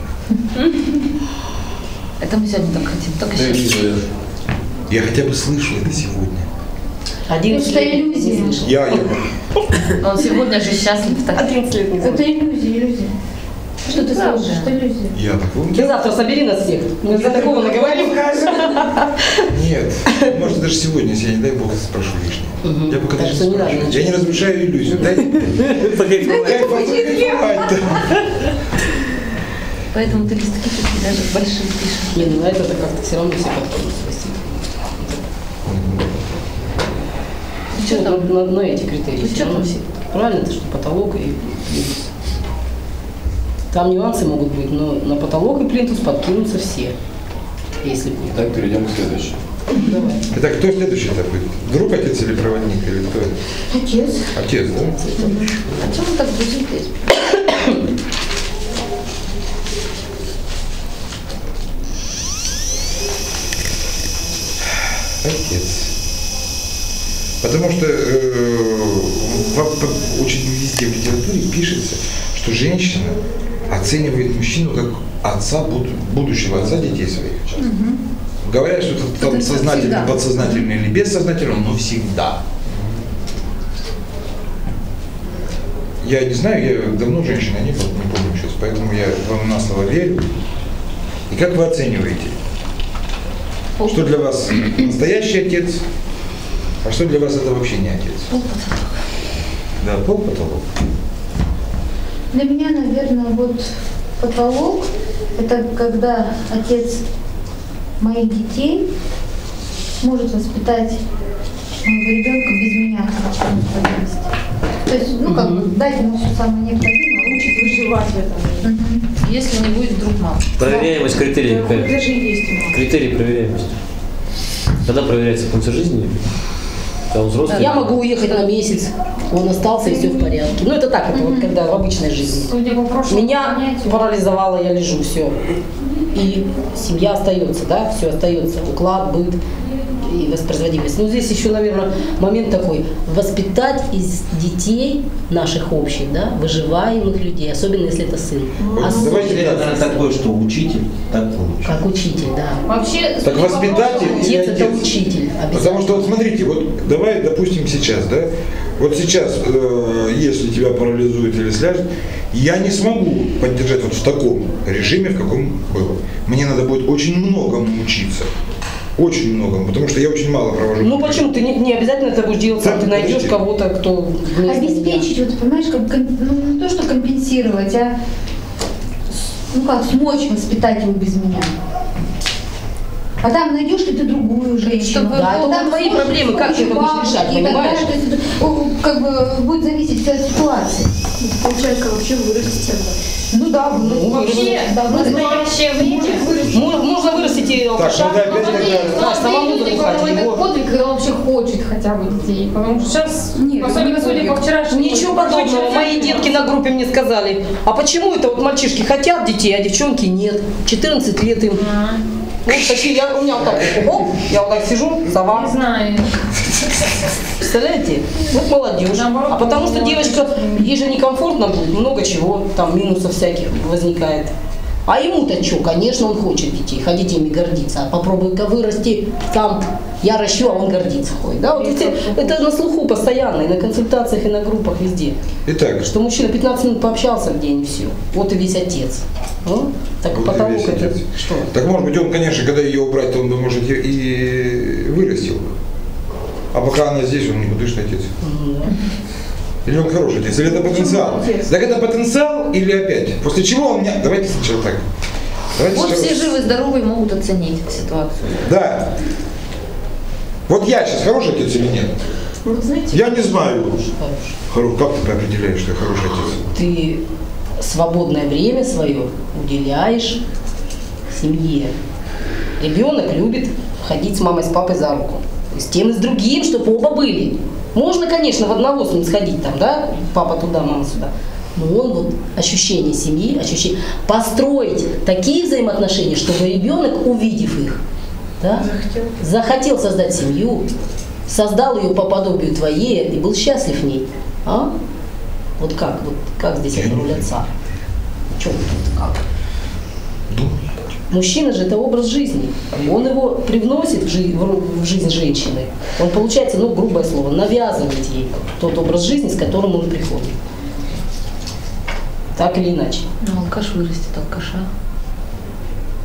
Это мы сегодня так хотим, только Да, сейчас. Я хотя бы слышу это сегодня. Один Это иллюзия. Я, я, Он сегодня же счастлив так. 11 лет не Это иллюзия, иллюзия. Что ты Правда. слышишь? Что иллюзия? я такой. Ты завтра собери нас всех. Мы за такого наговорим. Нет, может даже сегодня, если я не дай бог спрошу лишнее. Я пока Так даже спрашиваю. Я не разрушаю иллюзию. Дай. Поэтому ты листки такие даже большие пишешь. Не, ну это как-то все равно все подходят. спасибо. Ну, там? на, на- на эти критерии Ну, все что равно там? все. Правильно, это что потолок и плинтус. Там нюансы могут быть, но на потолок и плинтус подкинутся все. Если будет. Так, перейдем к следующему. Давай. Итак, кто следующий это будет? Друг, отец или проводник? Или кто? Отец. Отец, да? А чем вы так дружите? Отец. Потому что э, очень везде в литературе пишется, что женщина оценивает мужчину как отца, буд- будущего отца детей своих. часто. Говорят, что это там сознательно, всегда. подсознательно или бессознательно, но всегда. Я не знаю, я давно женщина не был, не помню сейчас, поэтому я вам на слово верю. И как вы оцениваете? Что для вас настоящий отец, а что для вас это вообще не отец? Да, пол потолок. Для меня, наверное, вот потолок – это когда отец моих детей может воспитать моего ребенка без меня. То есть, ну, как бы дать ему все самое необходимое, учит выживать в этом мире. Если не будет вдруг мам. Проверяемость критерий какая? даже есть. Критерий проверяемости. Когда проверяется в конце жизни? Когда он взрослый? Я могу уехать на месяц, он остался и все в порядке. Ну это так, это вот когда в обычной жизни. Меня парализовало, я лежу, все. И семья остается, да, все остается, уклад, быт и воспроизводимость. Ну здесь еще, наверное, момент такой, воспитать из детей наших общих, да, выживаемых людей, особенно если это сын. Вот Особенно давайте это такое, что учитель, так получится. как учитель, да. Вообще, Так воспитатель прошлому- или Отец это отец? учитель. Потому что вот смотрите, вот давай, допустим, сейчас, да, вот сейчас, э, если тебя парализует или сляжет, я не смогу поддержать вот в таком режиме, в каком было. Мне надо будет очень многому учиться. Очень многому, потому что я очень мало провожу. Ну почему? Ты не, не обязательно это будешь делать сам, ты найдешь кого-то, кто. Обеспечить, вот понимаешь, как, ну, не то, что компенсировать, а с- ну как, смочь воспитать его без меня. А там найдешь ли ты другую женщину? Чтобы- Да, это Там твои проблемы, как ты это будешь решать, понимаешь? далее. То есть как бы будет зависеть все от ситуации. Получается, вообще вырастить Ну да, вырастить. Вообще, да, в вырастить. настоящее время Мо- Можно вырастить и алкаша. ну да, опять Да, самому люди его. подвиг, когда он вообще хочет хотя бы детей. Потому что сейчас, Нет, особенно не судя по вчерашнему... Ничего подобного. Мои детки на группе мне сказали, а почему это вот мальчишки хотят детей, а девчонки нет? 14 лет им. Вот такие, я, у меня вот так, оп, я вот так сижу, Не сова. знаю. Представляете? Вот молодежь. Наоборот, А потому что молодежь. девочка, ей же некомфортно будет, много чего, там минусов всяких возникает. А ему-то что, конечно, он хочет детей, ходить ими гордиться. А попробуй-ка вырасти, там я ращу, а он гордится ходит. Да, вот эти- это на слуху постоянно, и на консультациях, и на группах, везде. Итак, Что мужчина 15 минут пообщался в день, и все. Вот и весь отец. Ну, так Вот потолок это что? Так может быть он, конечно, когда ее убрать, то он бы, может, и- и вырастил бы. А пока она здесь, он никудышный отец. Или он хороший отец? Или это потенциал? Так это потенциал или опять? После чего он меня... Давайте сначала так. Давайте Вот сначала- все живы, здоровы и могут оценить ситуацию. Да. Вот я сейчас хороший отец или нет? Вот знаете, Я не знаю. Хоро- Как ты определяешь, что я хороший отец? Ты свободное время свое уделяешь семье. Ребенок любит ходить с мамой, с папой за руку. И с тем и с другим, чтобы оба были. Можно, конечно, в одного с ним сходить там, да, папа туда, мама сюда. Но он вот ощущение семьи, ощущение, построить такие взаимоотношения, чтобы ребенок, увидев их, да, захотел создать семью, создал ее по подобию твоей и был счастлив в ней. А? Вот как? Вот как здесь эта роль отца? Вы тут как? Мужчина же это образ жизни. Он его привносит в, жи- жизнь женщины. Он, получается, ну, грубое слово, навязывает ей тот образ жизни, с которым он приходит. Так или иначе. Ну, алкаш вырастет алкаша.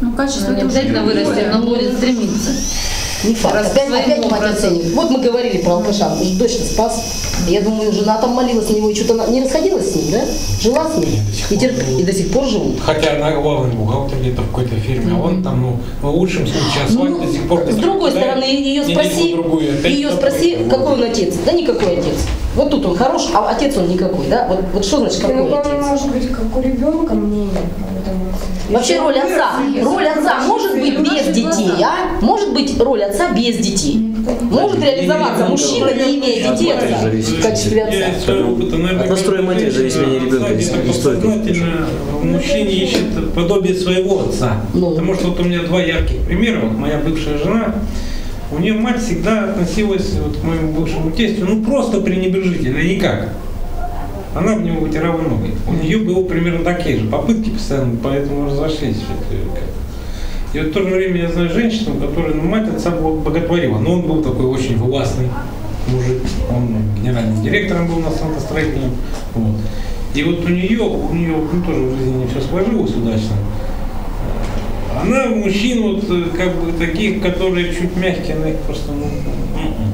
ну качество Ну, не это обязательно вырастет, но будет стремиться. Не факт. Раз опять, опять мать оценивает. Вот мы говорили про алкаша. Он же дочь спас. Я думаю, жена там молилась на него и что-то на- не расходилась с ним, да? Жила с ним. И, терп- и до сих пор живут. Хотя она главный бухгалтер где-то в какой-то фирме, а он там, ну, в лучшем случае асфальт Ну, до сих пор. с другой стороны, ее спроси, ее спроси, какой он отец. Да никакой отец. Вот тут он хорош, а отец он никакой, да? Вот, вот что значит какой Ну, отец? может быть, как у ребенка мнение. Вообще роль отца, роль отца может быть без детей, а? Может быть роль отца без детей. Может реализоваться мужчина, не имея детей отца, в качестве отца. Наверное, От настроя матери зависит мнение ребенка, где-то не стоит. мужчине ищет подобие своего отца. Ну. Потому что вот у меня два ярких примера. Вот моя бывшая жена, у нее мать всегда относилась вот к моему бывшему тестю, ну просто пренебрежительно, никак. Она в него вытирала ноги. У нее было примерно такие же попытки постоянно, поэтому разошлись. И вот в то же время я знаю женщину, которая, ну, мать отца бо- боготворила, но он был такой очень властный мужик, он генеральным директором был на станкостроительном. Вот. И вот у нее, у нее ну, тоже в жизни не все сложилось удачно. Она мужчин вот э, как бы таких, которые чуть мягкие, она их просто ну, м-м,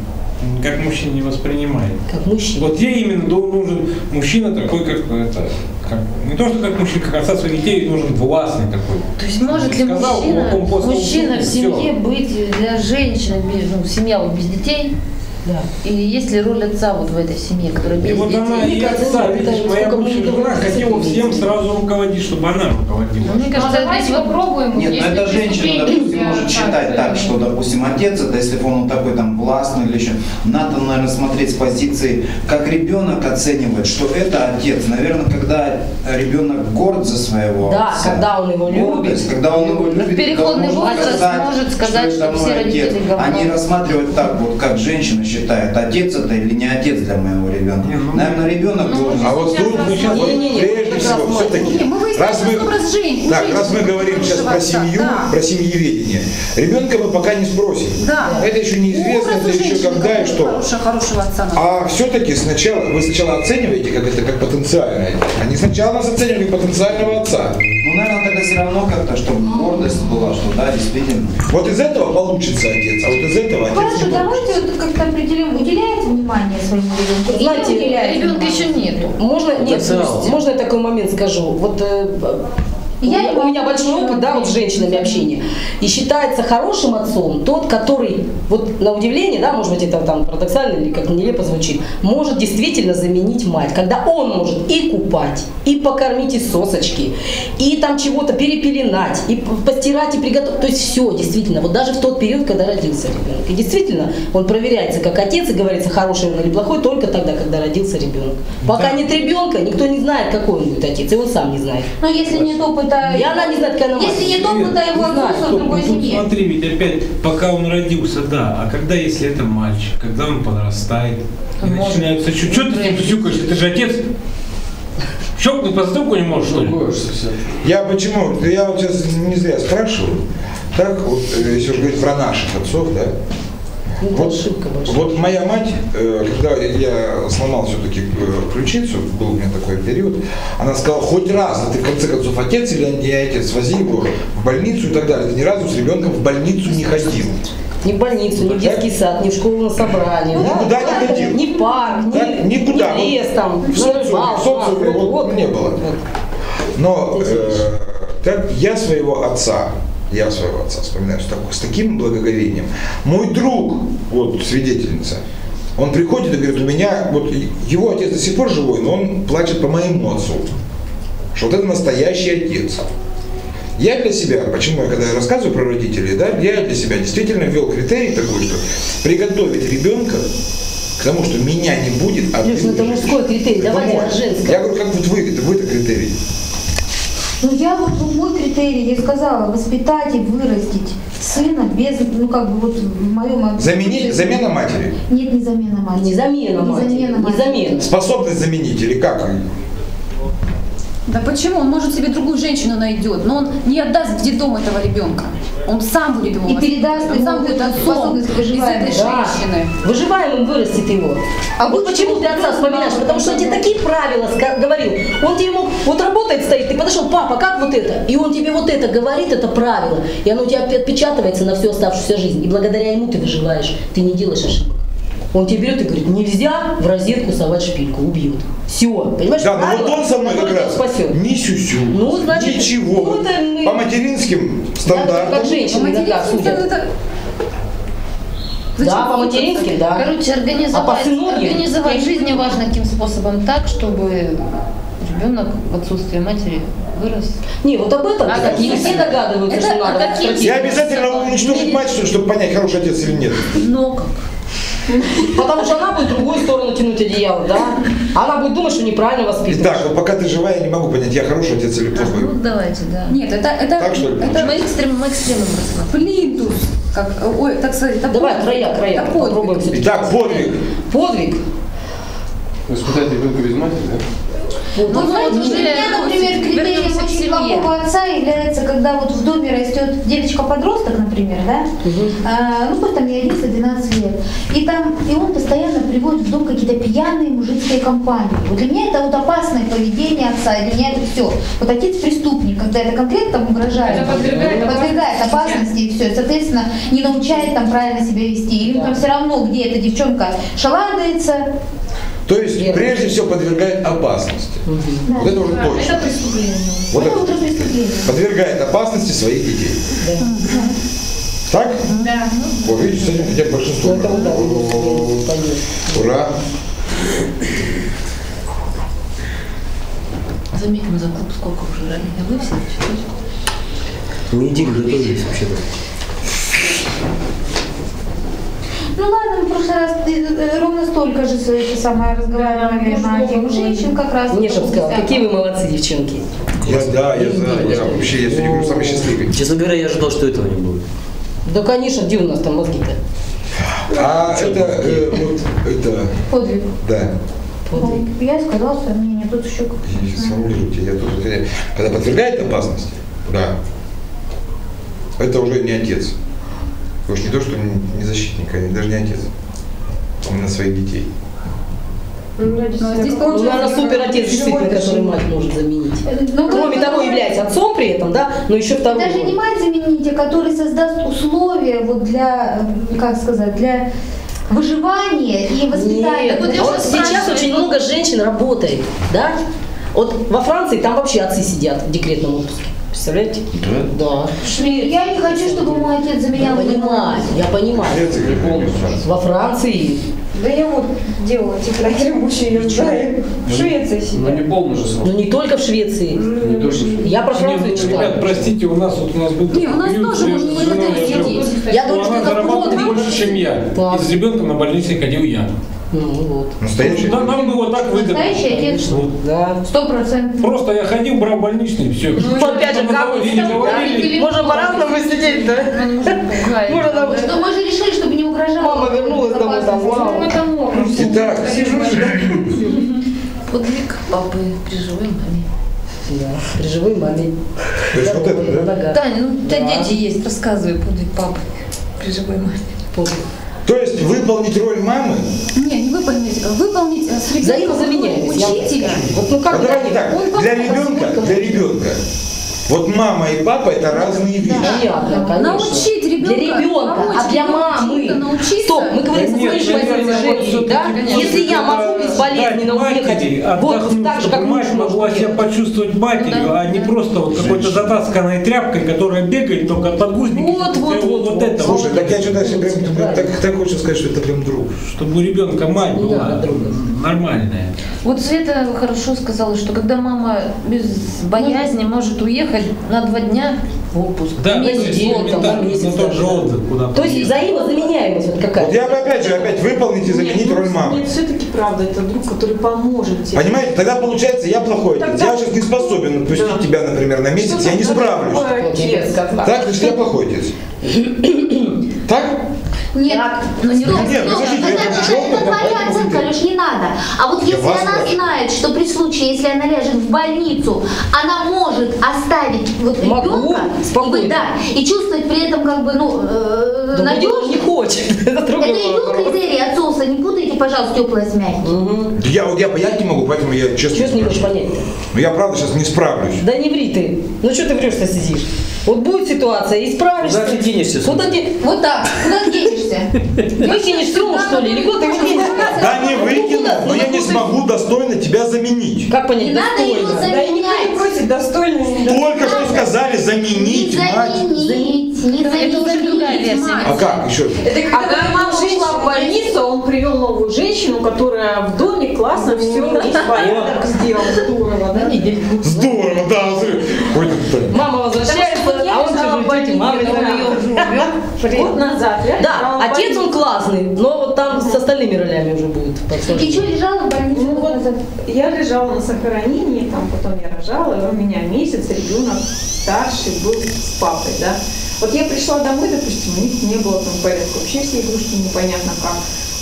как мужчин не воспринимает. Как мужчина. Вот ей именно нужен мужчина такой, как это, как, не то что как мужчина, как отца своих детей, нужен властный такой. То есть может ли Сказал, мужчина, после мужчина в семье быть для женщины, ну, семья без детей? Да. Или есть ли роль отца вот в этой семье, которая без И вот детей? она и отца, видишь, моя бывшая жена хотела всем сразу руководить, чтобы она руководила. Ну, мне кажется, Ну, здесь попробуем. Нет, ну если эта женщина, допустим, может считать так, что, допустим, отец, это если бы он такой там властный или еще, надо, наверное, смотреть с позиции, как ребенок оценивает, что это отец. Наверное, когда ребенок горд за своего Да, отца, когда он его любит. гордость, когда он его любит, в переходный когда он может возраст может сказать, что все родители отец. говно. Они рассматривают так, вот как женщина считает, отец это или не отец для моего ребенка. Наверное, ребенок должен... А вот тут мы сейчас, вот прежде всего, раз все-таки, Не, раз мы, образ жизни. так, жизни раз мы говорим сейчас про семью, да. про семьеведение, ребенка мы пока не спросим. Да. Это еще неизвестно, это еще когда и что. Хорошего, хорошего отца. А все-таки сначала, вы сначала оцениваете как это как потенциальное, они сначала нас оценивали как потенциального отца. Ну, наверное, тогда все равно как-то, чтобы гордость была, что да, действительно. Вот из этого получится отец, а вот из этого отец Хорошо, не давайте вот как-то определим, уделяет внимание своему ребенку Знаете, Ребенка еще нету. Можно, нет, можно я такой момент скажу? Вот Я у, не меня, у меня большой опыт, да, вот с женщинами общения. И считается хорошим отцом тот, который, вот на удивление, да, может быть, это там парадоксально или как нелепо звучит, может действительно заменить мать. Когда он может и купать, и покормить из сосочки, и там чего-то перепеленать, и постирать, и приготовить. То есть все, действительно, вот даже в тот период, когда родился ребенок. И действительно, он проверяется как отец, и говорится, хороший он или плохой, только тогда, когда родился ребенок. Пока нет ребенка, никто не знает, какой он будет отец, и он сам не знает. Но если нет опыта... И она не мать. Если нет опыта его Не отцовства в другой семье. смотри, ведь опять, пока он родился, да, а когда, если это мальчик, когда он подрастает, и начинается, что, что ты там сюкаешь, ты же отец, щелкнуть по затылку не можешь, что ли? Я почему? Я вот сейчас не зря спрашиваю. Так, вот, э, если уж говорить про наших отцов, да, Вот, ошибка большая. вот моя мать, э, когда я сломал все-таки ключицу, был у меня такой период, она сказала, хоть раз, да ты в конце концов отец или не отец, вози его в больницу и так далее. Ты ни разу с ребенком в больницу не ходил. Ни в больницу, ни в детский сад, ни в школу на собрание. Ну, да? никуда не ходил. Ни парк, ни, никуда. ни лес там. В социуме, бал, в социуме бал. вот не было. Но э, так я своего отца, я своего отца вспоминаю с, такой- с таким благоговением. Мой друг, вот свидетельница, он приходит и говорит, у меня, вот его отец до сих пор живой, но он плачет по моему отцу, что вот это настоящий отец. Я для себя, почему я когда я рассказываю про родителей, да, я для себя действительно ввел критерий такой, что приготовить ребенка к тому, что меня не будет, а Леш, ты ну это мужской критерий, Это мой. о женском. Я говорю, как вот вы, это вы-то критерий. Ну я вот ну, мой критерий, я сказала, воспитать и вырастить сына без, ну как бы вот в моем... Заменить, замена матери. Нет, не замена матери. Не замена Не матери, замена не матери. замена. Способность заменить или как? Да почему? Он может себе другую женщину найдет, но он не отдаст в детдом этого ребенка. Он сам будет его И передаст Он сам будет отцом способность из этой Да. женщины. Выживаемым вырастет его. А вот почему ты отца вспоминаешь? Потому что он тебе такие правила говорил. Он тебе мог, вот работает, стоит, ты подошел, папа, как вот это? И он тебе вот это говорит, это правило. И оно у тебя отпечатывается на всю оставшуюся жизнь. И благодаря ему ты выживаешь. Ты не делаешь ошибок. Он тебе берет и говорит, нельзя в розетку совать шпильку, убьют. Все, понимаешь? Да, но вот правило, он со мной как раз спасет. не сюсю, Ну, значит, ничего. ну, это мы- По материнским стандартам. как женщины иногда судят. Да, по материнским, да. Короче, А по организовать, организовать жизнь важно каким способом так, чтобы ребенок в отсутствие матери вырос. Не, вот об этом А не каким? все догадываются, Это- что а надо. Я обязательно уничтожить мать, чтобы понять, хороший отец или нет. Но как? Потому что она будет в другую сторону тянуть одеяло, да? Она будет думать, что неправильно воспитываешь. Итак, вот пока ты жива, я не могу понять, я хороший отец или плохой. Ну давайте, да. Нет, это, это, Так, что ли, это Мы экстрем, мы экстремы просто. плинтус, как, ой, так сказать, это Давай, края, края, это подвиг. Итак, подвиг. Подвиг. Воспитать ребенка без матери, да? Ну, Ну, знаете, вот для меня, например, критерием очень плохого отца является, когда вот в доме растет девочка-подросток, например, да, А, ну пусть там ей 11-12 лет, и там, и он постоянно приводит в дом какие-то пьяные мужицкие компании. Вот для меня это вот опасное поведение отца, и для меня это все. Вот отец преступник, когда это конкретно там угрожает, Это подвергает подвергает опасности. и все, соответственно, не научает там правильно себя вести. Или там все равно, где эта девчонка шаландается, То есть, прежде всего, подвергает опасности. Вот это уже точно. Это преступление. Вот это это уже преступление. подвергает опасности своих детей. Так? Да. Вот видите, с этим хотя бы большинство. Это вот, да, пойдет. Ура! Заметим за клуб сколько уже ранее. Вы все читаете? Неделю готовились вообще-то. Ну ладно, мы в прошлый раз э, э, ровно столько же это самое разговаривали на тему женщин как раз. Мне же вот сказал, какие вы молодцы, девчонки. Я, да, я, за, я вообще, я сегодня говорю, самый счастливый. Честно говоря, я ожидал, что этого не будет. Да, конечно, где у нас там мозги-то? А это, э, вот, это, Подвиг. да, Ну, Я сказала свое мнение, тут еще как сформулируйте, я тут, я- когда подвергает опасности, да, это уже не отец. Уж не то, что не защитник, а даже не отец. Именно своих детей. Ну, действительно, здесь Ну, получается, наверное, супер отец, действительно, который мать может заменить. Ну, Кроме того, является отцом при этом, да, но еще второй. Даже не мать заменить, а который создаст условия вот для, э, как сказать, для выживания и воспитания. Нет, вот вот сейчас очень ну- много женщин работает, да? Вот во Франции там вообще отцы сидят в декретном отпуске. Представляете? Да. Да. Я не хочу, чтобы мой отец Я заменял меня. понимаю, я понимаю. Или полностью. Во Франции Да я вот делала тетрадь обучения, знаю. В Швеции Но не сидят. полный же срок. Ну не только в Швеции. Не то, что... Я про Францию Не. Ребят, простите, у нас вот у нас был Не, у нас тоже можно было я жил. сидеть. Я думаю, что Она это зарабатывала подвиг. больше, чем я. Так. И с ребенком на больнице ходил я. Ну вот. Настоящий. Да, нам было так выгодно. Настоящий отец. Вот. Да. Сто процентов. Просто я ходил, брал больничный, все. Ну, опять же, как вы говорили. Можно по-разному сидеть, да? Можно там... Но мы же решили, чтобы не угрожало. Мама вернулась домой, там, вау. Мокро. Итак, Подвиг папы при живой маме. Да, при живой маме. То есть вот это, да? Таня, ну у тебя Да. дети есть, рассказывай подвиг папы при живой маме. То есть выполнить роль мамы, выполнить, э, с ребенком вам учителя. Вот ну как давайте так, Он для ребенка, для ребенка Вот мама и папа это разные вещи. Понятно, конечно. Научить ребенка Для ребенка, помочь а для мамы. научиться. Стоп, мы говорим Да нет, Женей, всё-таки да? Если я могу безболезненно уехать, вот так же, чтобы как муж мать могла себя почувствовать матерью, а не просто вот какой-то затасканной тряпкой, которая бегает только от подгузники. Вот, вот, вот, вот вот. это. Слушай, вот. так я что-то себе прям так, так хочется сказать, что это прям друг. Чтобы у ребенка мать была нормальная. Вот Света хорошо сказала, что когда мама без боязни может уехать на два дня в отпуск, Да, месяц, год, там, месяц на тот же отдых куда То есть взаимозаменяемость вот какая-то. Вот я бы опять же опять выполнить и заменить роль мамы. Нет, все-таки правда, это друг, который поможет тебе. Понимаете, тогда получается, я плохой отец. Тогда- Я сейчас не способен отпустить Да. тебя, например, на месяц, я не справлюсь. Так, значит, я плохой отец. Так? Нет, ну не стоп, Нет, стоп, подождите, это, я это- это я твоя оценка. Леш, не надо. А вот Я если она спрашиваю. знает, что при случае, если она ляжет в больницу, она может оставить вот ребенка и, быть- да, и чувствовать при этом как бы, ну, э, Да, надежно. не хочет. Это Это ее вопрос. критерии отцовства. Не путайте, пожалуйста, теплое с мягким. Мгм. Я вот я понять не могу, поэтому я честно ж не можешь понять-то? Но я правда сейчас не справлюсь. Да не ври ты. Ну что ты врешь-то сидишь? Вот будет ситуация, и справишься. Куда ты денешься, Куда ты? Вот так. Куда ты денешься? Выкинешь Сему, что ли? Или куда ты выкинешь? Да не выкину, но я не смогу достойно тебя заменить. Как понять, Не надо ее достойно? Да и никто не заменять. просит достойно. Только что сказали Не заменить мать. заменить, не Это уже другая заменить. А как еще? Это когда, когда мама ушла в больницу, он привел новую женщину, которая в доме классно все весь порядок сделала. Здорово, да? Здорово, да. Мама возвращается, мама больнице, да. Год назад, я Да, отец он классный, но вот там с остальными ролями уже будет. И что, лежала в больнице? Ну вот я лежала на сохранении, там потом я рожала, и у меня месяц, ребенок старший был с папой, да. Вот я пришла домой, допустим, у них не было там порядка, вообще все игрушки непонятно как.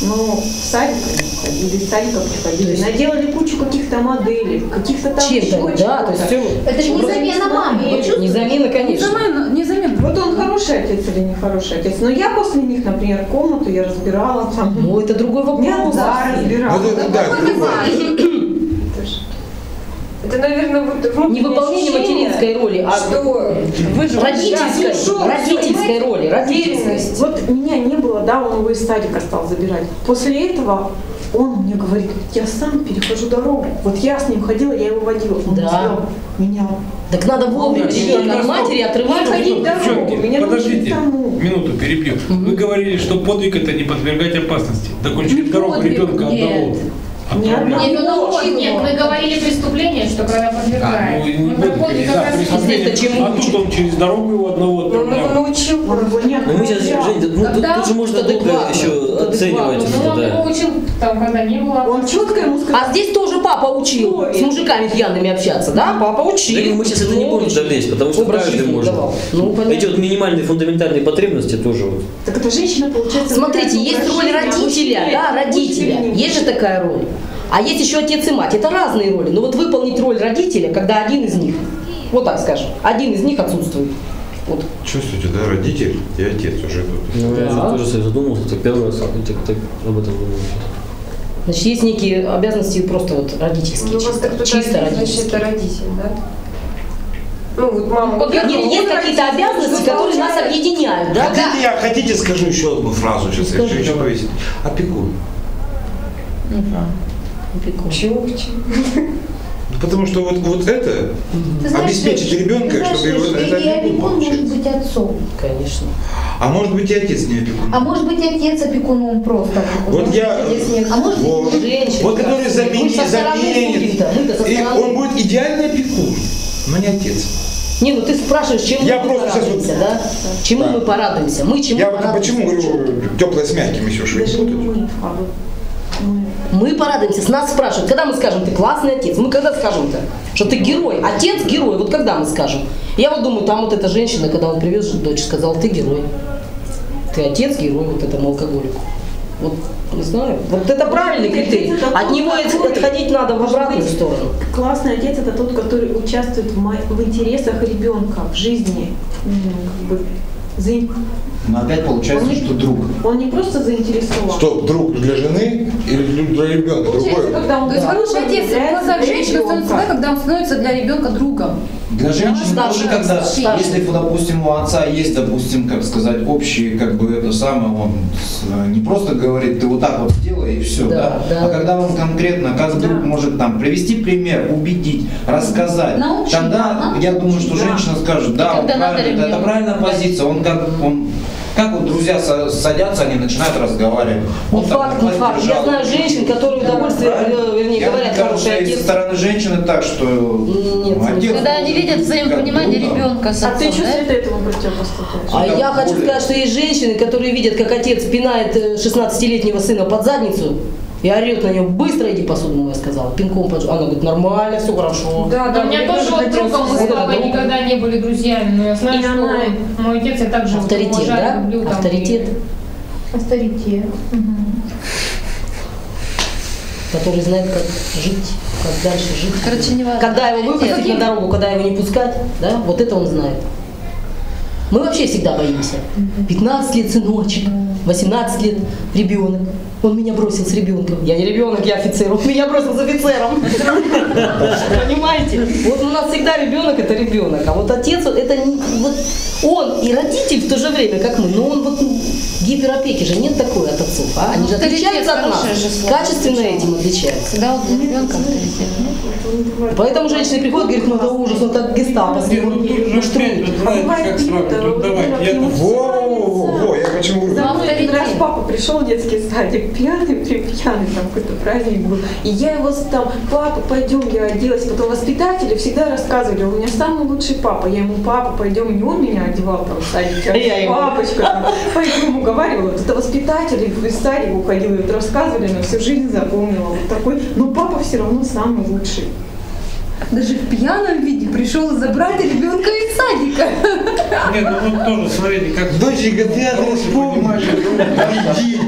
Но в садик они ходили, из садика приходили, наделали кучу каких-то моделей, каких-то там Чем-то, да, то есть все. Это же не замена чувствуете? Не замена, Не конечно. замена, не замена. Вот он хороший отец или не хороший отец. Но я после них, например, комнату я разбирала там. Ну, это другой Я вопрос. да, разбирала. Вот это, да, это другое. Это, наверное, вот Не выполнение материнской роли, а что вы же родительской, Да, родительской роли, родительской. Вот меня не было, да, он его из садика стал забирать. После этого он мне говорит, я сам перехожу дорогу. Вот я с ним ходила, я его водила. Он Да. меня. Так надо вовремя ребенка от матери отрывать. Ходить дорогу. Девчонки, Меня подождите, минуту перебью. Вы говорили, что подвиг это не подвергать опасности. Так он через дорогу подвиг, ребенка нет. одного. Не отправлял. Нет, ну научить нет, вы говорили преступление, что когда А, ну, подвергает. про подвиг, подвиг да, как раз преступление. здесь-то чему А тут он через дорогу его одного отправлял. научил. Он его не Ну мы сейчас, отправлял. Жень, тут, ну, тут, тут же можно долго адекватно, еще оценивать. Ну, это, он да. его учил, там, когда не было. Он четко ему сказал. А здесь тоже папа учил Ой. с мужиками пьяными общаться, да? Папа учил. Да, мы сейчас это не Ну, будем долезть, потому что каждый может. давал. Ну. Эти вот минимальные фундаментальные потребности тоже. Так эта женщина, получается, Смотрите, есть роль а родителя, да, это родителя. Есть же такая роль. А есть еще отец и мать. Это разные роли. Но вот выполнить роль родителя, когда один из них, вот так скажем, один из них отсутствует. Вот. Чувствуете, да, родитель и отец уже тут. Ну, я Да. же тоже задумался, так первый раз так, так об этом думал. Значит, есть некие обязанности просто вот родительские. Ну, у вас чисто, кто-то чисто один, значит, родительские. это родитель, да? Ну, вот мама... Вот Нет, есть какие-то обязанности, которые нас объединяют, да? Хотите, я, хотите, скажу еще одну фразу сейчас, я Скажи, хочу давай. повесить. Опекун. Чего? почему? Ну, Потому что вот, вот это Ты знаешь, обеспечить ты ребенка, знаешь, чтобы его, и- это и опекун опекун может получается. быть отцом. Конечно. А может быть и отец не опекун. А может быть отец опекуном просто. Вот я. А может вот, быть женщина, вот который заменит, заменит, со и он будет идеальный опекун, но не отец. Не, ну ты спрашиваешь, чем Я мы просто сейчас порадуемся, вот- да? Чему Да. мы порадуемся? Мы чему Я вот порадуемся? почему говорю теплое с мягким еще, что Даже не? Мы, порадуемся, с нас спрашивают, когда мы скажем, ты классный отец, мы когда скажем-то, что ты герой, отец герой, вот когда мы скажем? Я вот думаю, там вот эта женщина, когда он привез дочь, сказала, ты герой, ты отец герой вот этому алкоголику. Вот, не знаю, вот это правильный критерий. От него отходить надо в обратную сторону. Классный отец это тот, который участвует в, в интересах ребенка, в жизни. М, как бы Но опять получается, Он не- что друг. он не просто заинтересован. Стоп, друг для жены или для ребенка? Получается, Другое. когда он То есть говорит, хороший отец в для глазах женщины становится тогда, когда он становится для ребенка другом. Для женщин старше, тоже, когда, старше. если, допустим, у отца есть, допустим, как сказать, общие, как бы это самое, он с- не просто говорит, ты вот так вот сделай и все, Да, да, да. а когда он конкретно, как друг может там привести пример, убедить, рассказать, Научить, тогда да, я думаю, что да. женщина скажет, да, правильно, это, это правильная позиция, он как, он, как вот друзья са- садятся, они начинают разговаривать. Не Он там факт, не факт. Я поддержал. знаю женщин, которые удовольствие, э, вернее, Я говорят, хороший и со отец. стороны женщины так, что Нет, отец Когда они видят взаимопонимание друга. ребенка с А ты отцом, что да? с этому противопоставляешь? А Да, я хочу сказать, что есть женщины, которые видят, как отец пинает э, 16-летнего сына под задницу и орет на него, быстро иди посуду мою, я сказала, пинком под... Она говорит, нормально, все хорошо. Да, Да, у меня тоже вот другом мы с папой никогда не были друзьями, но я знаю, И что она- мой отец я также Авторитет, уважаю, да? люблю. там, Авторитет, Авторитет. который знает, как жить, как дальше жить. Короче, не важно. Когда его выпустить на дорогу, когда его не пускать, да, вот это он знает. Мы вообще всегда боимся. 15 лет сыночек, 18 лет ребенок. Он меня бросил с ребенком. Я не ребенок, я офицер. Он меня бросил с офицером. Понимаете? Вот у нас всегда ребенок это ребенок. А вот отец это не, вот он и родитель в то же время, как мы. Но он вот ну, гиперопеки же нет такой от отцов. А? Они же Авторитет отличаются от нас. же. Качественно этим отличаются. Всегда вот ребенка авторитет. Поэтому женщины приходят, говорят, ну это ужас, он гестапо ну же знаете, как сравнивать, вот давайте, я Во, во, я почему говорю. Да, один раз папа пришел в детский садик, пьяный, припьяный, там какой-то праздник был. И я его там, папа, пойдем, я оделась. Потом воспитатели всегда рассказывали, у меня самый лучший папа. Я ему, папа, пойдем, не он меня одевал там в садике, а Я папочка. Там, пойдем, уговаривала. Вот это воспитатели из садика уходил, и вот рассказывали, на всю жизнь запомнила. Вот такой, но папа все равно самый лучший. Даже в пьяном виде пришел забрать ребенка из садика. Нет, ну вот тоже, смотрите, как... Доченька, ты это Хороший, вспомни. понимающий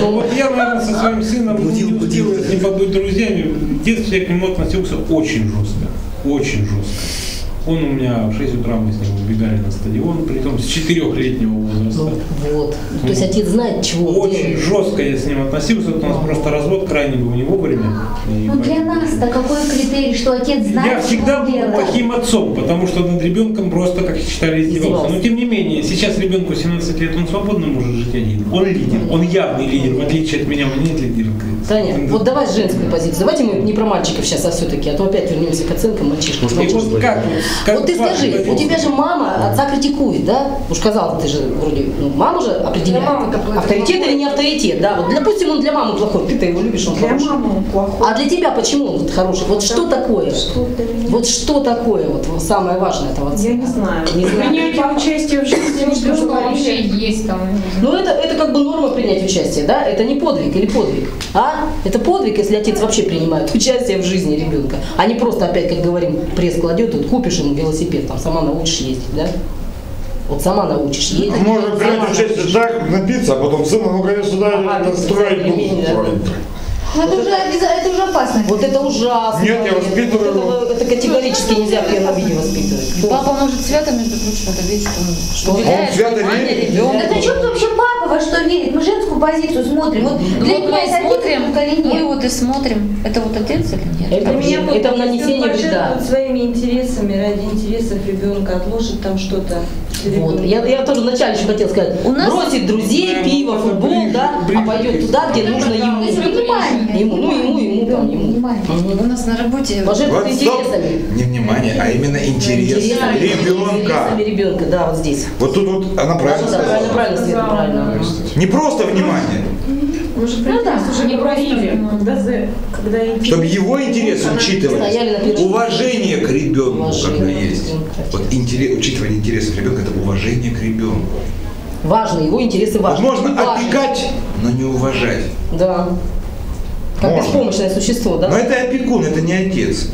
Ну вот я, наверное, со своим сыном не успел с ним побыть друзьями. В детстве я к нему относился очень жестко. Очень жестко. Он у меня в 6 утра мы с ним убегали на стадион, при том с 4-летнего возраста. Вот. То есть отец знает, чего он Очень делает. жестко я с ним относился, вот у нас просто развод крайне был не вовремя. Ну для нас-то какой критерий, что отец знает, Я всегда он был делает? плохим отцом, потому что над ребенком просто, как считали, издевался. Издевался. Но тем не менее, сейчас ребенку 17 лет, он свободно может жить один. Он лидер, он явный лидер, в отличие от меня, у меня нет лидера. Таня, вот давай с женской позиции. Давайте мы не про мальчиков сейчас, а все-таки, а то опять вернемся к оценкам мальчишек. И вот как вот, как Вот ты скажи, у тебя же мама отца критикует, да? Уж сказала, ты же вроде, ну, мама же определяет, Для какой-то авторитет плохой. или не авторитет, да? Вот, допустим, он для мамы плохой, ты-то его любишь, он Для хороший. мамы он плохой. А для тебя почему он вот хороший? Вот что такое? Что для? Вот что такое вот самое важное этого отца? Я не знаю. Не знаю. Принятие участия в жизни ребенка вообще есть там. Ну это, это как бы норма принять участие, да? Это не подвиг или подвиг, а? Это подвиг, если отец вообще принимает участие в жизни ребенка, а не просто опять, как говорим, пресс кладет, вот купишь ему велосипед, там сама научишь ездить, да? Вот сама научишь ездить. Можно принять участие так, напиться, а потом сына, ну, конечно, сюда Ага, настроить. ремень, да. Это уже, это уже опасно. Вот это ужасно. Нет, я воспитываю. Вот Это, это категорически нельзя в пьяном виде воспитывать. Папа может свято, между прочим, это видеть, что он Что? уделяет Он свято верит? при чем тут вообще папа во что верит? Мы женскую позицию смотрим. Вот Ну для вот мы это смотрим, или мы нет? вот и смотрим, это вот отец или нет? Это, Меня это вот нанесение вреда. своими интересами ради интересов ребенка, отложит там что-то. Вот. ребенка. Я, я тоже вначале еще хотела сказать, У нас- бросит друзей, пиво, футбол, да, а пойдет туда, где нужно ему. Внимание. Ему, ну ему, ему, там, ему. Внимание. У нас на работе Пожертвовать Вот стоп. интересами. Не внимание, а именно интерес ребенка. Интересами ребенка, да, вот здесь. Вот тут вот она правильно Да, правильно, сказала. правильно, Света, правильно. Не просто внимание, Мы же Ну да, уже не говорили, просто, когда, когда интерес- чтобы его интерес Стояли на учитывать. Уважение к ребенку, Уважение когда к есть. Вот интерес, учитывание интересов ребенка это уважение к ребенку. Важно, его интересы Вот важны. можно Важно. опекать, но не уважать. Да. Как Можно. беспомощное существо, да? Но это опекун, это не отец.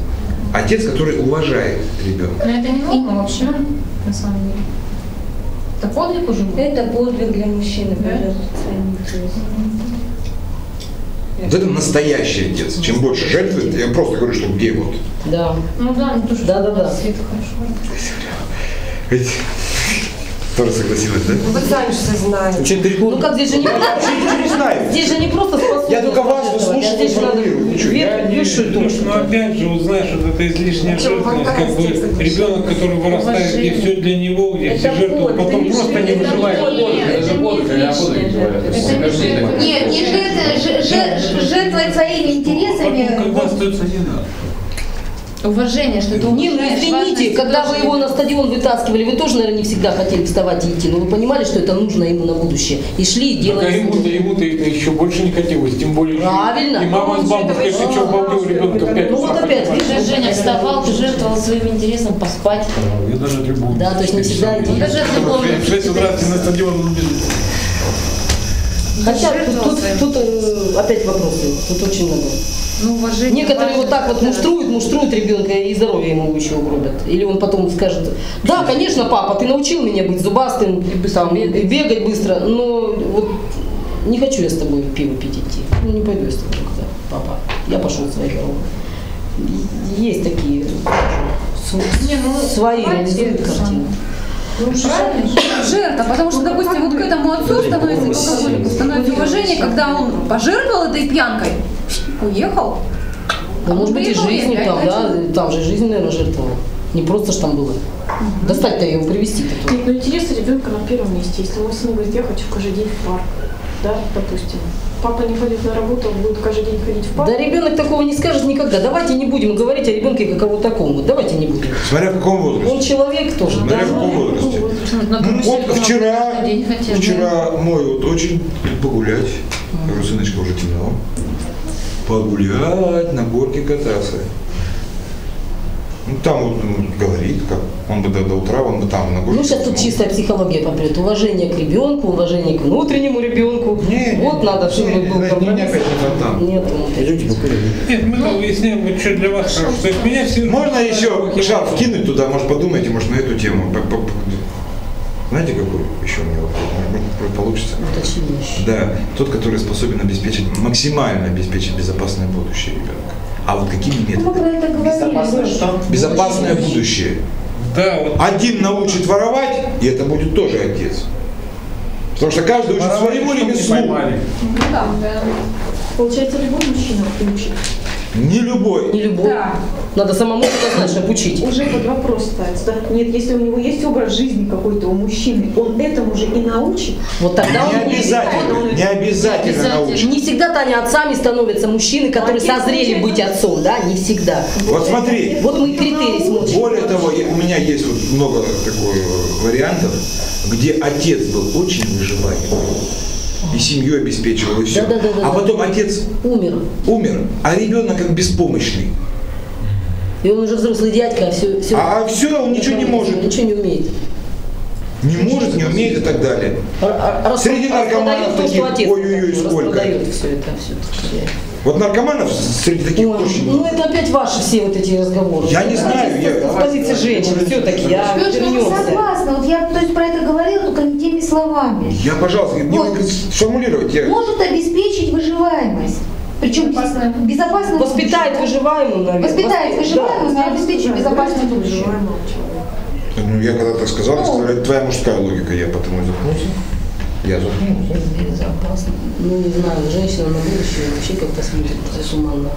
Отец, который уважает ребенка. Но это не норма вообще, на самом деле. Это подвиг уже был. Это подвиг для мужчины, интересом. Вот это настоящий отец. Чем больше жертвует, я просто говорю, что где вот. Да. Ну да, ну то, что Да, да, да. Света хорошо. Тоже согласилась, да? Вы сами все знаете. Очень перекур. Ну как здесь же не знаю. Здесь же не просто способность. Я только вас выслушиваю, здесь же надо ну, душу. но опять же, вот знаешь, вот эта излишняя жертвенность, как бы ребенок, который вырастает, где все для него, где все жертвуют, потом просто не выживает. Это же подвиг, а подвиг. Нет, не жертвовать своими интересами. Когда остается один Уважение, что ты Не, ну извините, когда вы его на стадион вытаскивали, вы тоже, наверное, не всегда хотели вставать и идти, но вы понимали, что это нужно ему на будущее. И шли, и делали. ему-то, ему-то это еще больше не хотелось, тем более. Правильно. И мама с бабушкой, ты что, балдел ребенка пять Ну вот опять, видишь, Женя, вставал, ты жертвовал своим интересом поспать. Я даже требую. Да, то есть не всегда это- Даже это было В 6 утра на стадион не бежишь. Хотя тут, тут, тут, э, опять вопросы, тут очень много. Ну, уважение. Некоторые вот так вот муштруют, муштруют ребенка и здоровье ему еще угробят. Или он потом скажет, да, конечно, папа, ты научил меня быть зубастым, там, и бегать быстро, но вот не хочу я с тобой пиво пить идти. Ну не пойду я с тобой никуда, папа. Я пошел своей дорогой. Есть такие Не, ну, свои реализуют картины. Ну. Жертва, потому что, допустим, вот к этому отцу становится, становится уважение, когда он пожертвовал этой пьянкой, уехал. Да, может быть, и я там, да, там же жизнь, наверное, жертвовал. Не просто ж там было. Достать-то его привезти-то. Нет, ну интересы ребенка на первом месте. Если мой сын говорит, я хочу каждый день в парк, да, допустим. Папа не ходит на работу, он будет каждый день ходить в парк. Да ребенок такого не скажет никогда. Давайте не будем говорить о ребенке как о вот таком. Вот давайте не будем. Смотря в каком возрасте. Он человек тоже. Смотря да? в каком возрасте. Ну, карусель вот вчера, хотел. вчера мой вот очень погулять. Я говорю, сыночка, уже темно. Погулять, на горке кататься. Ну, там вот ну, говорит, как он бы до, до утра, он бы там на горке. Ну, сейчас тут чистая психология попрет. Уважение к ребенку, уважение к внутреннему ребенку. Не, не, вот надо, чтобы не, был не, не, компромисс. не не. Нет. Идемте покурим. Нет, мы там выясняем, что для вас хорошо. То есть меня все... Можно еще шарф кинуть туда, может подумайте, может на эту тему. Знаете, какой еще у меня вопрос? Может быть, получится? Уточняющий. Да, тот, который способен обеспечить, максимально обеспечить безопасное будущее ребенка. А вот какими Мы методами? про это говорили. Безопасное что? Безопасное будущее. Да, вот Один научит воровать, и это будет тоже отец. Потому что каждый учит своему ремеслу. Ну да, да. Получается, любой мужчина учит. Не любой. Не любой. Да. Надо самому это знаешь, обучить. Уже под вопрос ставится. Да? Нет, если у него есть образ жизни какой-то у мужчины, он этому же и научит. Вот тогда Не он обязательно, не обязательно научит. Не всегда, Таня, отцами становятся мужчины, которые Отец созрели быть отцом, да? Не всегда. Вот смотри, Вот мы критерий смотрим. более того, я- у меня есть вот много такой вариантов, где отец был очень выживаемый. И семью обеспечивал, и все. Да-да-да-да-да. а потом отец Умер. умер, а ребенок как беспомощный. И он уже взрослый дядька, а все... все А, все, он ничего не может. Ничего не умеет. Не может, не умеет и так далее. А- а- Среди распродает наркоманов таких, ой-ой-ой, сколько. Все это, все. Вот наркоманов среди таких Ой, очень ну это опять ваши все вот эти разговоры. Я не знаю, я- С позиции женщин все-таки, я Лёш, ну, согласна. Вот я то есть, про это говорила, только не теми словами. Я, пожалуйста, не Вот. могу сформулировать. Я... Может обеспечить выживаемость. Причем безопасную Воспитает выживаемую, наверное. Воспитает Воспит- выживаемость, но обеспечит безопасное будущее. Ну, я когда так сказал, сказали, твоя мужская логика, я потому и запнулся. Я запнулся. Безопасно. Ну, не знаю, женщина на будущее вообще как-то смотрит туманно.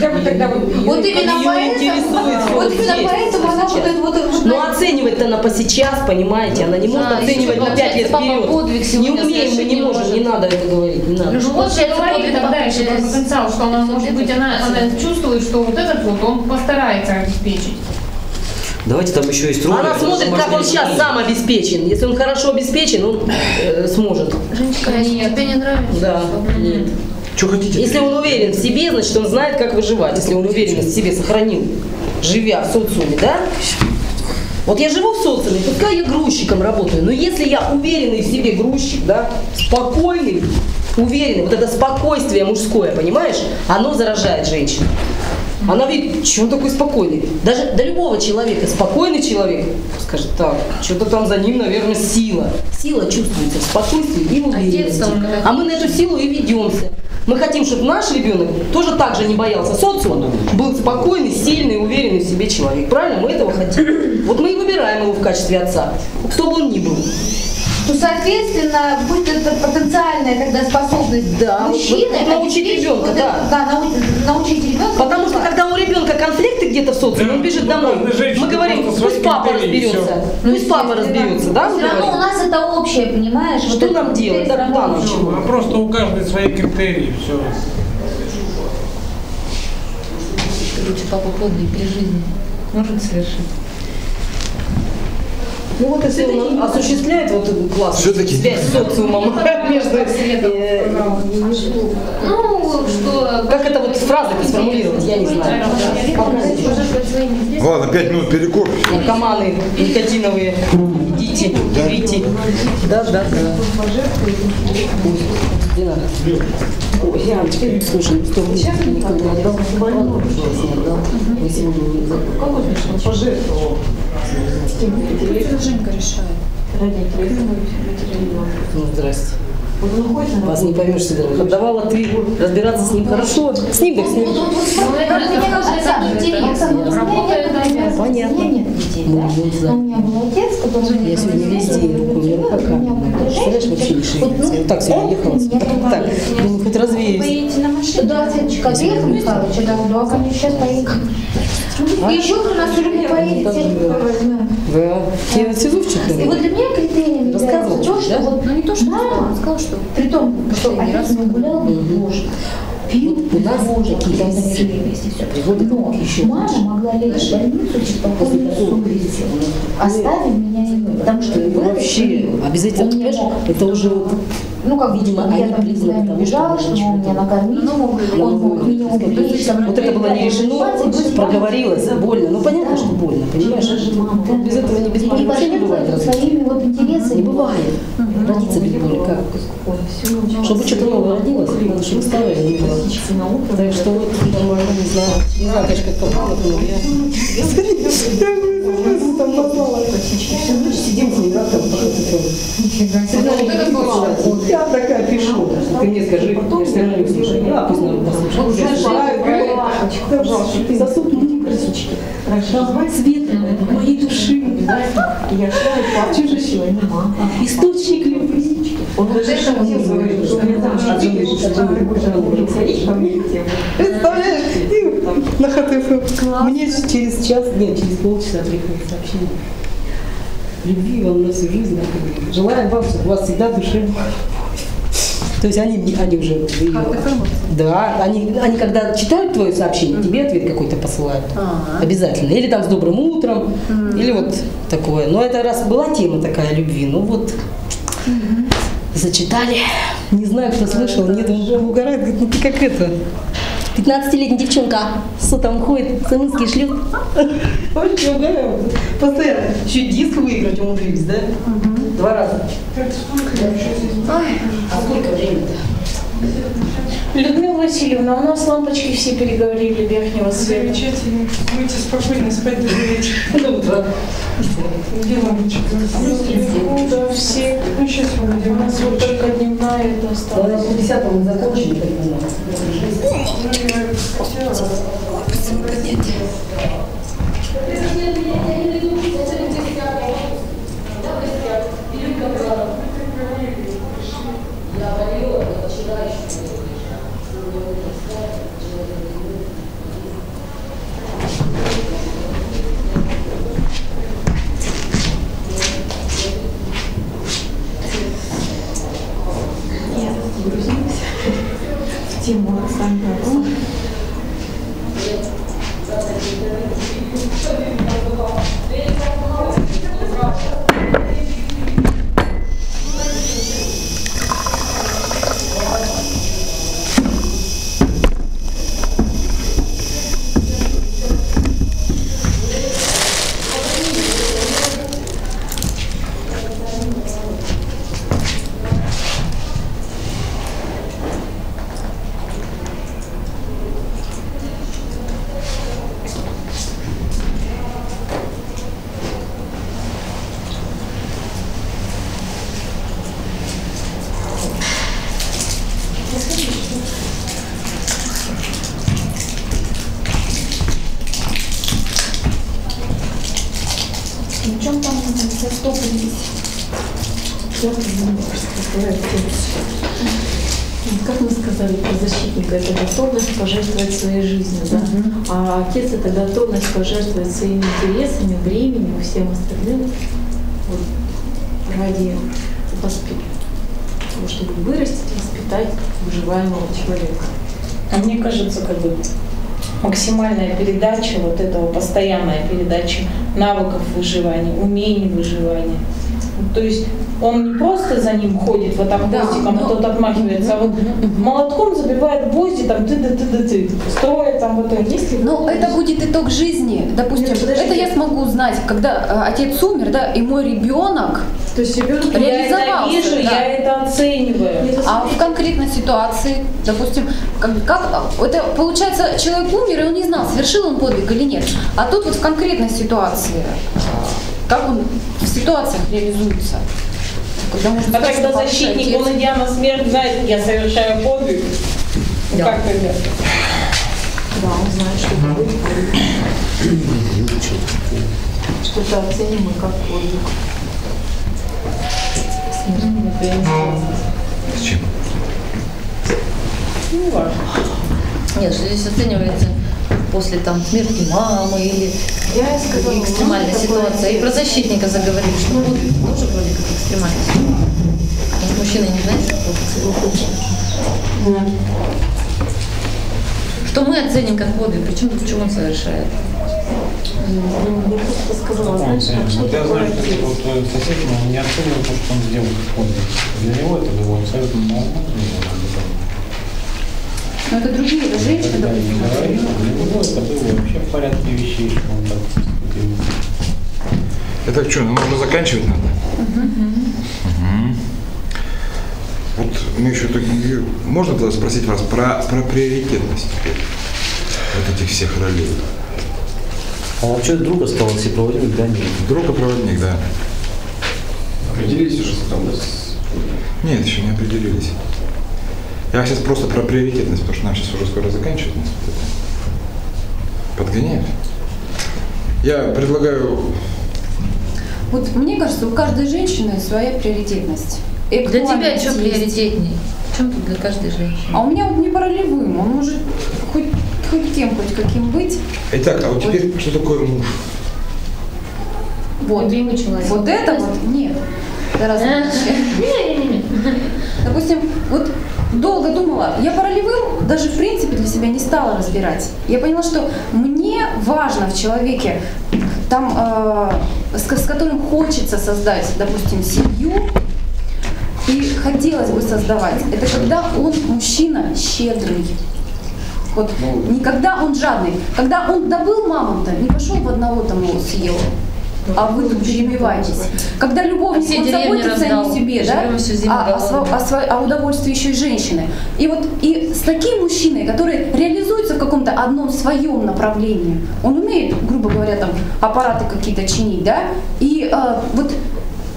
Я бы тогда вот... Вот именно поэтому, интересует вот именно поэтому она вот это вот, вот Но на- оценивать-то она по сейчас, понимаете, она не может оценивать на 5 лет подвиг вперед. Не умеем, мы не можем, не надо это говорить, не надо. Ну вот Получается, говорит подвиг тогда еще про потенциал, что она, может быть, она, она чувствует, что вот этот вот, он постарается обеспечить. Давайте там еще есть роли. Она смотрит, как он сейчас сам обеспечен. Если он хорошо обеспечен, он э, сможет. Женечка, если тебе не нравится, Да, нет. Что хотите? Если он уверен в себе, значит он знает, как выживать. Если он уверенность в себе сохранил, живя в социуме, да? Вот я живу в социуме, пускай я грузчиком работаю, но если я уверенный в себе грузчик, да, спокойный, уверенный, вот это спокойствие мужское, понимаешь, оно заражает женщину. Она видит, что он такой спокойный. Даже до любого человека, спокойный человек, скажет, так, что-то там за ним, наверное, сила. Сила чувствуется в спокойствии и в уверенности. А мы на эту силу и ведемся. Мы хотим, чтобы наш ребенок тоже так же не боялся социума, был спокойный, сильный, уверенный в себе человек. Правильно? Мы этого хотим. Вот мы и выбираем его в качестве отца, кто бы он ни был. То, соответственно, будет это потенциальная тогда способность Да, мужчины вот научить ребенка, вот это- да. нау- научить ребенка. Потому что когда у ребенка конфликты где-то в социуме, он бежит домой. Мы говорим, пусть папа разберется. Пусть папа разберется, да? Все равно у нас это общее, понимаешь? Что Вот нам делать? Да чего? А просто у каждой свои критерии, все. Короче, папа подлый при жизни может совершить. Ну вот если он осуществляет вот эту классную связь с социумом между... э, Ну, что... Как это вот фразой сформулировать, я не знаю. Ладно, пять минут перекур. Наркоманы никотиновые, идите, берите. Да, да, да. Ой, Дина. Ой, я теперь, слушай, сто рублей никто не отдал. Ладно, пожалуйста, не отдал. Мы сегодня не забыли. Какой он пожертвовал? Женька решает. Ну, здрасте. Вот он ходит на Вас не поймешь, Сидоров. Отдавала ты разбираться с ним хорошо. С ним с ним. Ну, Понятно. Ну, у меня был отец, который... Я сегодня весь день руку вверх пока. Представляешь, вообще не шевелится. Я вот так сегодня ехала. Так, думаю, хоть развеюсь. Поедете на машине? Да, Светочка, Олег Михайлович, да, да, ко мне сейчас поедем. И еще у нас любит поедет, Светочка возьмем. Да. Тебе вот СИЗО в И вот для меня критерием Рассказывал является то, чуть-чуть, да? что вот, Ну не то, что Да. сказала, сказал, что при том, что мой гулял без ложки, пил У нас такие приводы Но еще мама могла лечь в больницу с спокойной совестью, оставив меня и мной, потому что Вообще, обязательно, это уже вот ну, как Видимо, я там никуда не того, бежала, что он меня накормил, он мог меня убить. Вот это было не решено, проговорилось, больно. Ну понятно, что больно, понимаешь? Без этого не без И бывает. пожертвовать развития. своими вот интересами. Не бывает. Родиться без боли как? Чтобы что-то новое родилось, надо, чтобы старое не было. Так что вот, нормально, не знаю. Как попало, но я... Там попала. Всю ночь сидим с ней, да, там, Я такая пишу. Ты мне скажи, равно не услышу. Я пусть надо послушать. Засуд мне красички. Цвет моей души. Я шла и плачу, же мама. Источник любви. Он даже хотел говорить, что я там Представляешь? На ХТФ. Мне через час, нет, через полчаса приходит сообщение. Любви вам на всю жизнь. Желаем вам, чтобы у вас всегда душевная То есть они, они уже... Да, они, они когда читают твое сообщение, тебе ответ какой-то посылают. Обязательно. Или там с добрым утром, или вот такое. Но это раз была тема такая любви, ну вот зачитали. Не знаю, кто слышал, нет, он же угорает, говорит, ну ты как это, 15-летняя девчонка с там ходит, смс шлет. Вообще угораю. Постоянно. Еще диск выиграть умудрились, да? Два раза. А сколько времени-то? Людмила Васильевна, у нас лампочки все перегорели верхнего света. Замечательно. Будете спокойно спать до вечера. До утра. Где лампочка? Ну да, все. Ну сейчас вроде. У нас вот только дневная это Да, осталось. по 10 мы закончили, как не погрузилась в тему Александра Рона. Пожертвовать своими интересами, временем и всем остальным вот, ради воспитания, того, чтобы вырастить, воспитать выживаемого человека. А мне кажется, как бы максимальная передача вот этого, постоянная передача навыков выживания, умений выживания. То есть он не просто за ним ходит вот так гвоздиком, а тот отмахивается, а вот молотком забивает гвозди, там ты ты ты ты ты строит там вот это. Но это будет итог жизни. Допустим, это я смогу узнать, когда э, отец умер, да, и мой ребенок То есть ребенок Я это реализовался. вижу, да. я это оцениваю. А в конкретной ситуации, допустим, как, как- это получается человек умер, и он не знал, совершил он подвиг или нет. А тут вот в конкретной ситуации, как он в ситуациях реализуется. Когда можно А когда что защитник, отец- он идя на смерть, знает, я совершаю подвиг. Ну, Как тогда? Да, он знает, что это будет подвиг. Что это оценимо как подвиг. Смерть. Зачем? Ну, важно. Нет, что здесь оценивается после там смерти мамы или Я и сказала, мама такое ситуации. И про защитника заговорили, что подвиг тоже вроде как экстремальная ситуация. Может, мужчина не знает, что подвиг. Что мы оценим как подвиг, причем что он совершает. Ну, я просто сказала, знаешь, что Вот я такое знаю, что отец? вот э, сосед не оценивал то, что он сделал как подвиг. Для него это было абсолютно нормально. Но это другие, это женщины, не допустим. говорил, для него это было вообще в порядке вещей, что он так. Это что, ну нужно заканчивать надо? Мгм. Вот мы еще так Можно тогда спросить вас про, про приоритетность теперь вот этих всех ролей? А вообще друг остался и проводник, да, нет? Друг и проводник, да. Определились уже там, да? Нет, еще не определились. Я сейчас просто про приоритетность, потому что нам сейчас уже скоро заканчивать. нас вот. Подгоняют. Я предлагаю... Вот мне кажется, у каждой женщины своя приоритетность. Для тебя что есть. приоритетней? В чем тут для каждой женщины? А у меня вот не по ролевым, он может хоть, хоть кем, хоть каким быть. Итак, а вот теперь что такое муж? Вот. Любимый человек. Вот это вот, нет. Это разные. Не-не-не. Допустим, вот долго думала, я по ролевым даже в принципе для себя не стала разбирать. Я поняла, что мне важно в человеке, там, э, с, с которым хочется создать, допустим, семью, и хотелось бы создавать, это когда он мужчина щедрый. Вот. Не когда он жадный, когда он добыл мамонта, не пошел в одного там его съел, а вы тут перебиваетесь. Когда любовник, А он заботится о себе, да, зиму а, о, сво- о сво- о удовольствии еще и женщины. И вот и с таким мужчиной, который реализуется в каком-то одном своем направлении, он умеет, грубо говоря, там аппараты какие-то чинить, да, и э, вот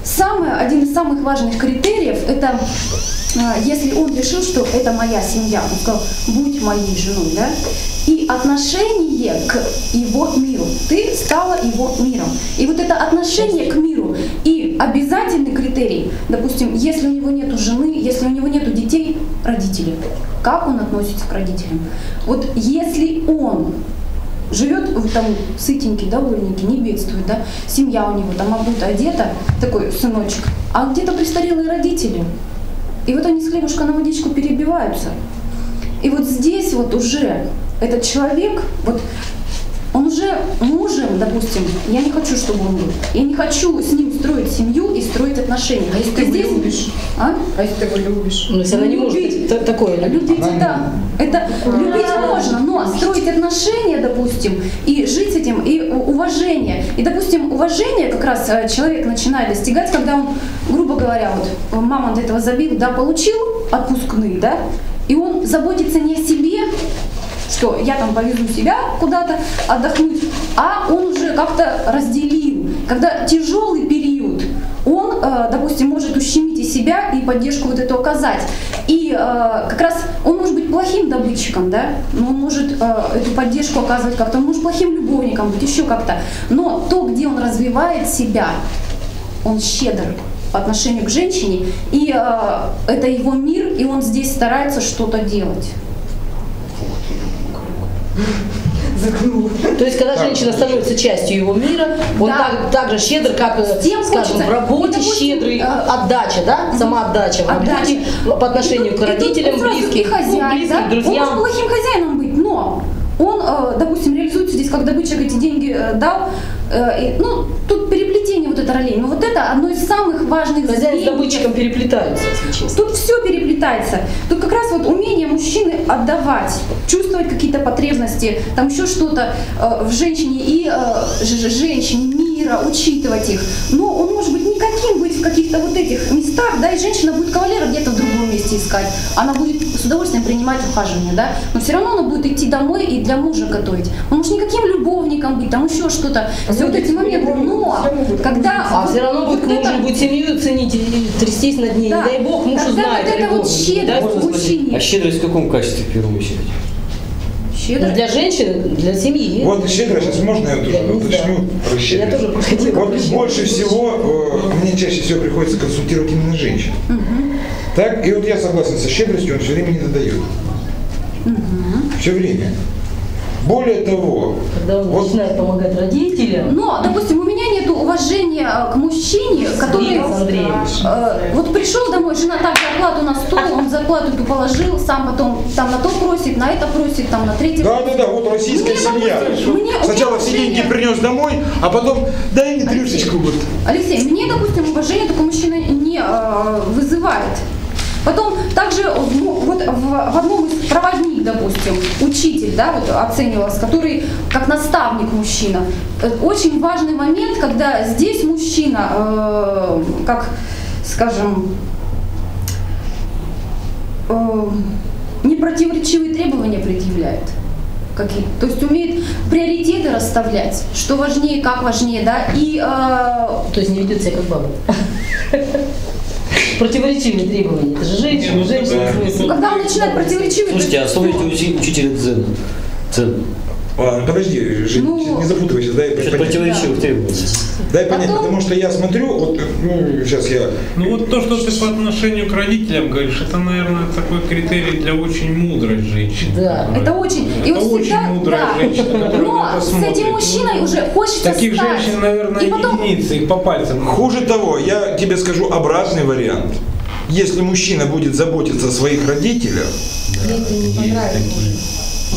самое, один из самых важных критериев это э, если он решил, что это моя семья, он сказал, будь моей женой, да, отношение к его миру, ты стала его миром. И вот это отношение к миру и обязательный критерий, допустим, если у него нету жены, если у него нету детей, родители, как он относится к родителям. Вот если он живет там сытенький, довольненький, не бедствует, да, семья у него там обута, одета, такой сыночек, а где-то престарелые родители. И вот они с хлебушка на водичку перебиваются. И вот здесь вот уже этот человек, вот он уже мужем, допустим, я не хочу, чтобы он был. Я не хочу с ним строить семью и строить отношения. А если ты его любишь? А? А если ты его любишь? Ну, если она не может Любить. та- такое любить. Любить, да. Это любить можно, но строить отношения, допустим, и жить с этим, и уважение. И, допустим, уважение как раз э, человек начинает достигать, когда он, грубо говоря, вот мама до этого забил, да, получил отпускные, да, и он заботится не о себе, что я там повезу себя куда-то отдохнуть, а он уже как-то разделил. Когда тяжелый период, он, э, допустим, может ущемить и себя, и поддержку вот эту оказать. И э, как раз он может быть плохим добытчиком, да, но он может э, эту поддержку оказывать как-то, он может плохим любовником быть, еще как-то. Но то, где он развивает себя, он щедр по отношению к женщине, и э, это его мир, и он здесь старается что-то делать. То есть, когда женщина становится частью его мира, он Да. так, так же щедр, как, э, скажем, хочется. в работе допустим, щедрый, э, отдача, да, самоотдача в Отдача. работе, по отношению И к тут- тут родителям, он близким, хозяин, ну, близким, да? Он друзьям. может плохим хозяином быть, но он, э, допустим, реализуется здесь, как добытчик эти деньги э, дал. э, и, ну, тут переплетение вот этой ролей. Но вот это одно из самых важных Хозяин с добытчиком переплетаются, если честно. Тут все переплетается. Тут как раз вот умение мужчины отдавать, чувствовать какие-то потребности, там еще что-то э, в женщине и э, женщине мира, учитывать их. Но он может быть никаким быть в каких-то вот этих местах, да, и женщина будет кавалера где-то в другом месте искать. Она будет с удовольствием принимать ухаживание, да, но все равно она будет идти домой и для мужа готовить. Он может никаким любовником быть, там еще что-то. Все вот эти моменты. Но когда... А все равно будет к вот мужу, это- будет семью ценить и трястись над ней. Да. Не дай бог, муж Когда узнает вот это вот щедрость спросить, а щедрость в каком качестве в первую очередь? Ну, Для женщины, для семьи. Вот щедро, сейчас можно я тоже уточню про щедрость? Я тоже хотела Вот больше всего, э, мне чаще всего приходится консультировать именно женщин. Так, и вот я согласен со щедростью, он все время не додает. Все время. Более того, Когда он начинает помогать родителям. Но, допустим, у меня нет уважения к мужчине, который э, вот пришел домой, жена так зарплату на стол, он зарплату эту положил, сам потом там на то просит, на это просит, там на третье. да, просит. да, да, вот российская Мне, семья. допустим, мне Сначала все деньги принес домой, а потом дай мне трюшечку вот. Алексей, мне, допустим, уважение такой мужчина не э, вызывает. Потом также ну, вот в, одном из проводник, допустим, учитель, да, вот оценивался, который как наставник мужчина. Очень важный момент, когда здесь мужчина, э, как, скажем, э, непротиворечивые требования предъявляет. Какие? То есть умеет приоритеты расставлять, что важнее, как важнее, да, и э, То есть не ведет себя как баба. Противоречивые требования. Это же женщина, женщина смысл. когда он начинает противоречивые, Слушайте, а вспомните учи- учителя дзена. Дзен. Ладно, подожди, Жень, Ну, не запутывайся, дай понять. требований. Дай понять, потому что я смотрю, вот, ну, сейчас я... Ну вот то, что ты по отношению к родителям говоришь, это, наверное, такой критерий для очень мудрой женщины. Да. которая- это очень, и Это очень всегда, мудрая да. женщина, которая но это с смотрит. этим мужчиной уже хочется Таких стать. женщин, наверное, и потом, единицы, их по пальцам. Хуже того, я тебе скажу обратный вариант. Если мужчина будет заботиться о своих родителях,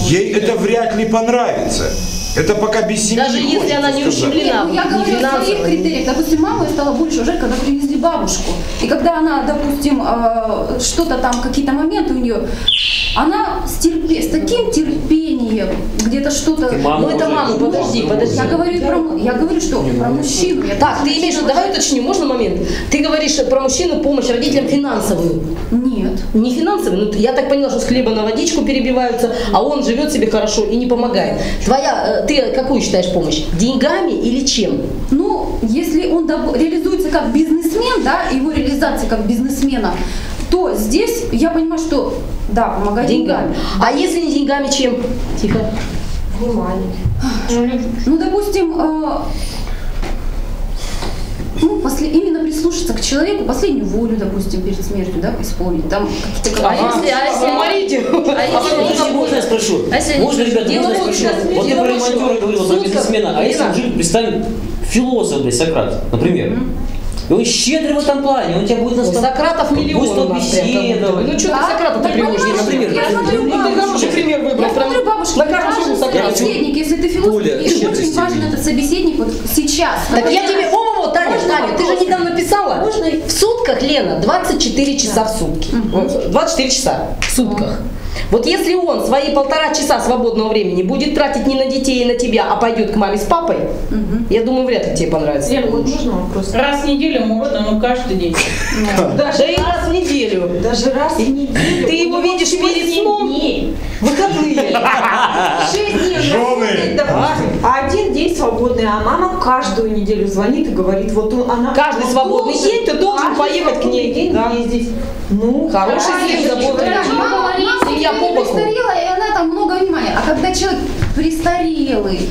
ей это вряд ли понравится. Это пока без семьи. Даже если хочется она не ущемлена, Нет, ну я говорю о своих критериях. Допустим, маму я стала больше уважать, когда привезли бабушку. И когда она, допустим, э, что-то там, какие-то моменты у нее, она с, терпе- с таким терпением где-то что-то... Маму Ну это мама, подожди, подожди. Я говорю, про, м- я говорю, что про мужчину. Я Так, ты имеешь, давай уточню, можно момент? Ты говоришь про мужчину помощь родителям финансовую. Нет. Не финансовую, ну я так поняла, что с хлеба на водичку перебиваются, а он живет себе хорошо и не помогает. Твоя, э, ты какую считаешь помощь? Деньгами или чем? Ну, если он реализуется как бизнесмен, да, его реализация как бизнесмена, то здесь я понимаю, что да, помогать Деньгами. А если не деньгами, чем? Тихо. Ну, допустим, э, ну, после, именно прислушаться к человеку, последнюю волю, допустим, перед смертью, да, исполнить, там какие-то... А если, а если, смотрите, А если можно я спрошу? А если Можно, ребята, дело можно я спрошу? Вот ты дело про ремонтера говорила, про бизнесмена. А если Ирина. жить, представим, философ, блядь, Сократ, например. И он щедрый в этом плане, он тебя будет наставлять. Сократов миллион прям там. беседовать. Ну что ты Сократа-то я приводишь, понимаю, например? Я смотрю Ну, ты хороший пример выбрал. Я смотрю бабушку, На каждом шагу даже Сократ. собеседник, если ты философ, Более и очень щедрости важен этот собеседник вот сейчас. Так я тебе, Понимаешь? о, вот, Таня, Можно Таня, ты же недавно писала, в сутках, Лена, 24 часа в сутки. Вот, 24 часа в сутках. Вот если он свои полтора часа свободного времени будет тратить не на детей и на тебя, а пойдет к маме с папой, я думаю, вряд ли тебе понравится. Вот можно вопрос? Раз в неделю можно, но каждый день. Да и раз в неделю. Даже раз в неделю. Ты его видишь перед сном? Выходные. Шесть дней Жены. а один день свободный, а мама каждую неделю звонит и говорит, вот он, она... Каждый свободный день ты должен поехать к ней. свободный день ездить. Ну, Хороший день заботы. Не по боку. престарелая, и она там много внимания. А когда человек престарелый,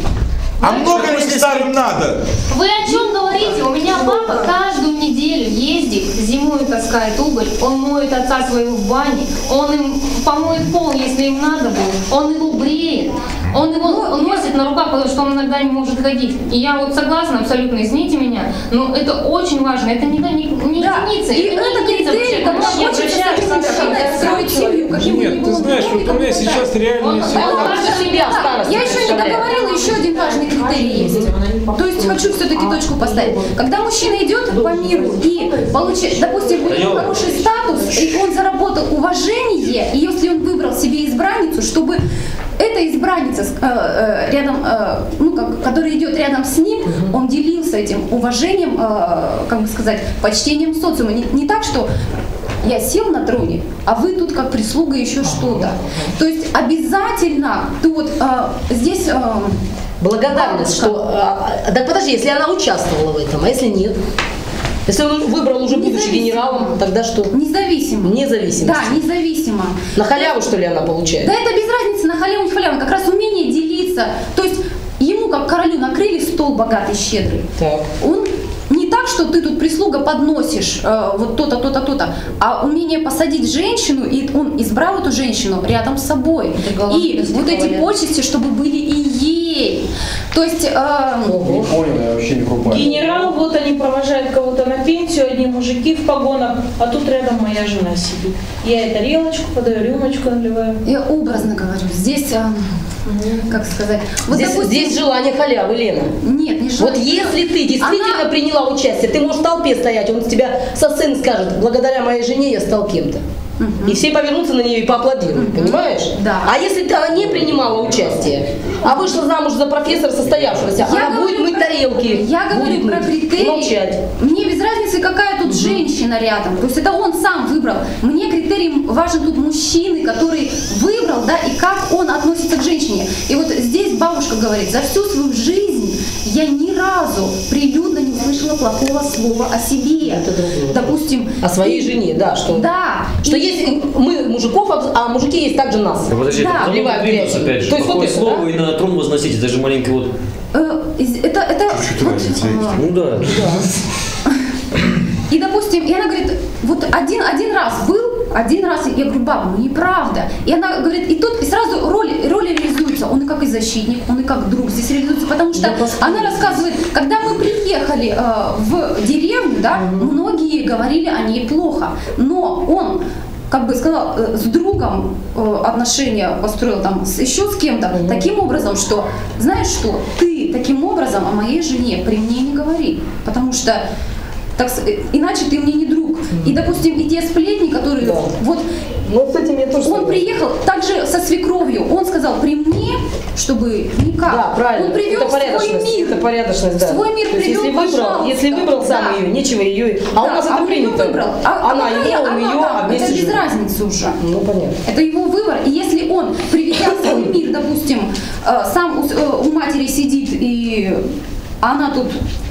А много ли старым надо? Вы о чем говорите? говорите, у меня папа каждую неделю ездит, зимой таскает уголь, он моет отца своего в бане, он им помоет пол, если им надо будет, он его бреет, он его он носит на руках, потому что он иногда не может ходить. И я вот согласна абсолютно, извините меня, но это очень важно, это не, не, не единица, и это это критерий, этим мужчиной как-то. строить семью, Нет, ты знаешь, вот у меня сейчас реальная ситуация. Я еще не договорила, еще один важный критерий есть. То есть хочу все-таки точку поставить. Когда мужчина идет по миру и получает, допустим, у него хороший статус, и он заработал уважение, и если он выбрал себе избранницу, чтобы эта избранница, э, э, рядом, э, ну, как, которая идет рядом с ним, он делился этим уважением, э, как бы сказать, почтением социума. Не, не так, что я сел на троне, а вы тут как прислуга еще что-то. То есть обязательно тут э, здесь... э, Благодарность, что... а, а, да подожди, если она участвовала в этом, а если нет? Если он выбрал уже будучи генералом, тогда что? Независимо. Независимо. Да, независимо. На халяву, что ли, она получает? Да это без разницы, не халяву, как раз умение делиться. То есть ему, как королю, накрыли стол богатый, щедрый. Так. Он не так, что ты тут прислуга подносишь э, вот то-то, то-то, то-то, а умение посадить женщину, и он избрал эту женщину рядом с собой. И вот эти почести, чтобы были и ей. То есть... э, Не понял, я вообще не врубаю. Генерал, вот они провожают в погонах, а тут рядом моя жена сидит. Я ей тарелочку подаю, рюмочку наливаю. Я образно говорю, здесь, э, как сказать, вот здесь, допустим- здесь желание халявы, Лена. Нет, не Вот желание. если ты действительно приняла участие, ты можешь в толпе стоять, он тебя со сцены скажет, благодаря моей жене я стал кем-то. И все повернутся на нее и поаплодируют, понимаешь? Да. А если ты, она не принимала участие, а вышла замуж за профессора состоявшегося, Я она говорю будет мыть тарелки, Я говорю будет про критерии. молчать. Мне без разницы, какая тут женщина рядом. То есть это он сам выбрал. Мне критерий важен тут мужчины, который выбрал, да, и как он относится к женщине. И вот здесь бабушка говорит, за всю свою жизнь я ни разу прилюдно не услышала плохого слова о себе. Допустим. О своей жене, да, что, Да. что И- есть мы мужиков, а мужики есть также нас. Да, Подожди, Да. это двигаться грязь. опять же. То есть вот это, слово да? и на трон возносить, это же маленький вот... Э, это, это, вот, а, Ну да. И, допустим, и она говорит, вот один, один раз был, один раз, я говорю, баба, ну неправда. И она говорит, и тут и сразу роли, роли реализуются. Он и как и защитник, он и как друг здесь реализуется, потому что она рассказывает, когда мы приехали э, в деревню, да, многие говорили о ней плохо, но он как бы сказал, э, с другом э, отношения построил там с, еще с кем-то, таким образом, что, знаешь что, ты таким образом о моей жене при мне не говори, потому что так, иначе ты мне не друг. И, допустим, и те сплетни, которые вот Ну, с этим я тоже он приехал также со свекровью, он сказал при мне, чтобы никак. Да, правильно. Он привел это свой порядочность. мир. Это порядочность, да. Свой мир привел, если выбрал, пожалуйста. если выбрал сам Да. ее, нечего ее. А у Да, нас а это принято. выбрал. А- она а его, он она, ее, да, а вместе Это без живут. разницы уже. Ну понятно. Это его выбор. И если он, приведя свой мир, допустим, э, сам у, э, у матери сидит и она тут,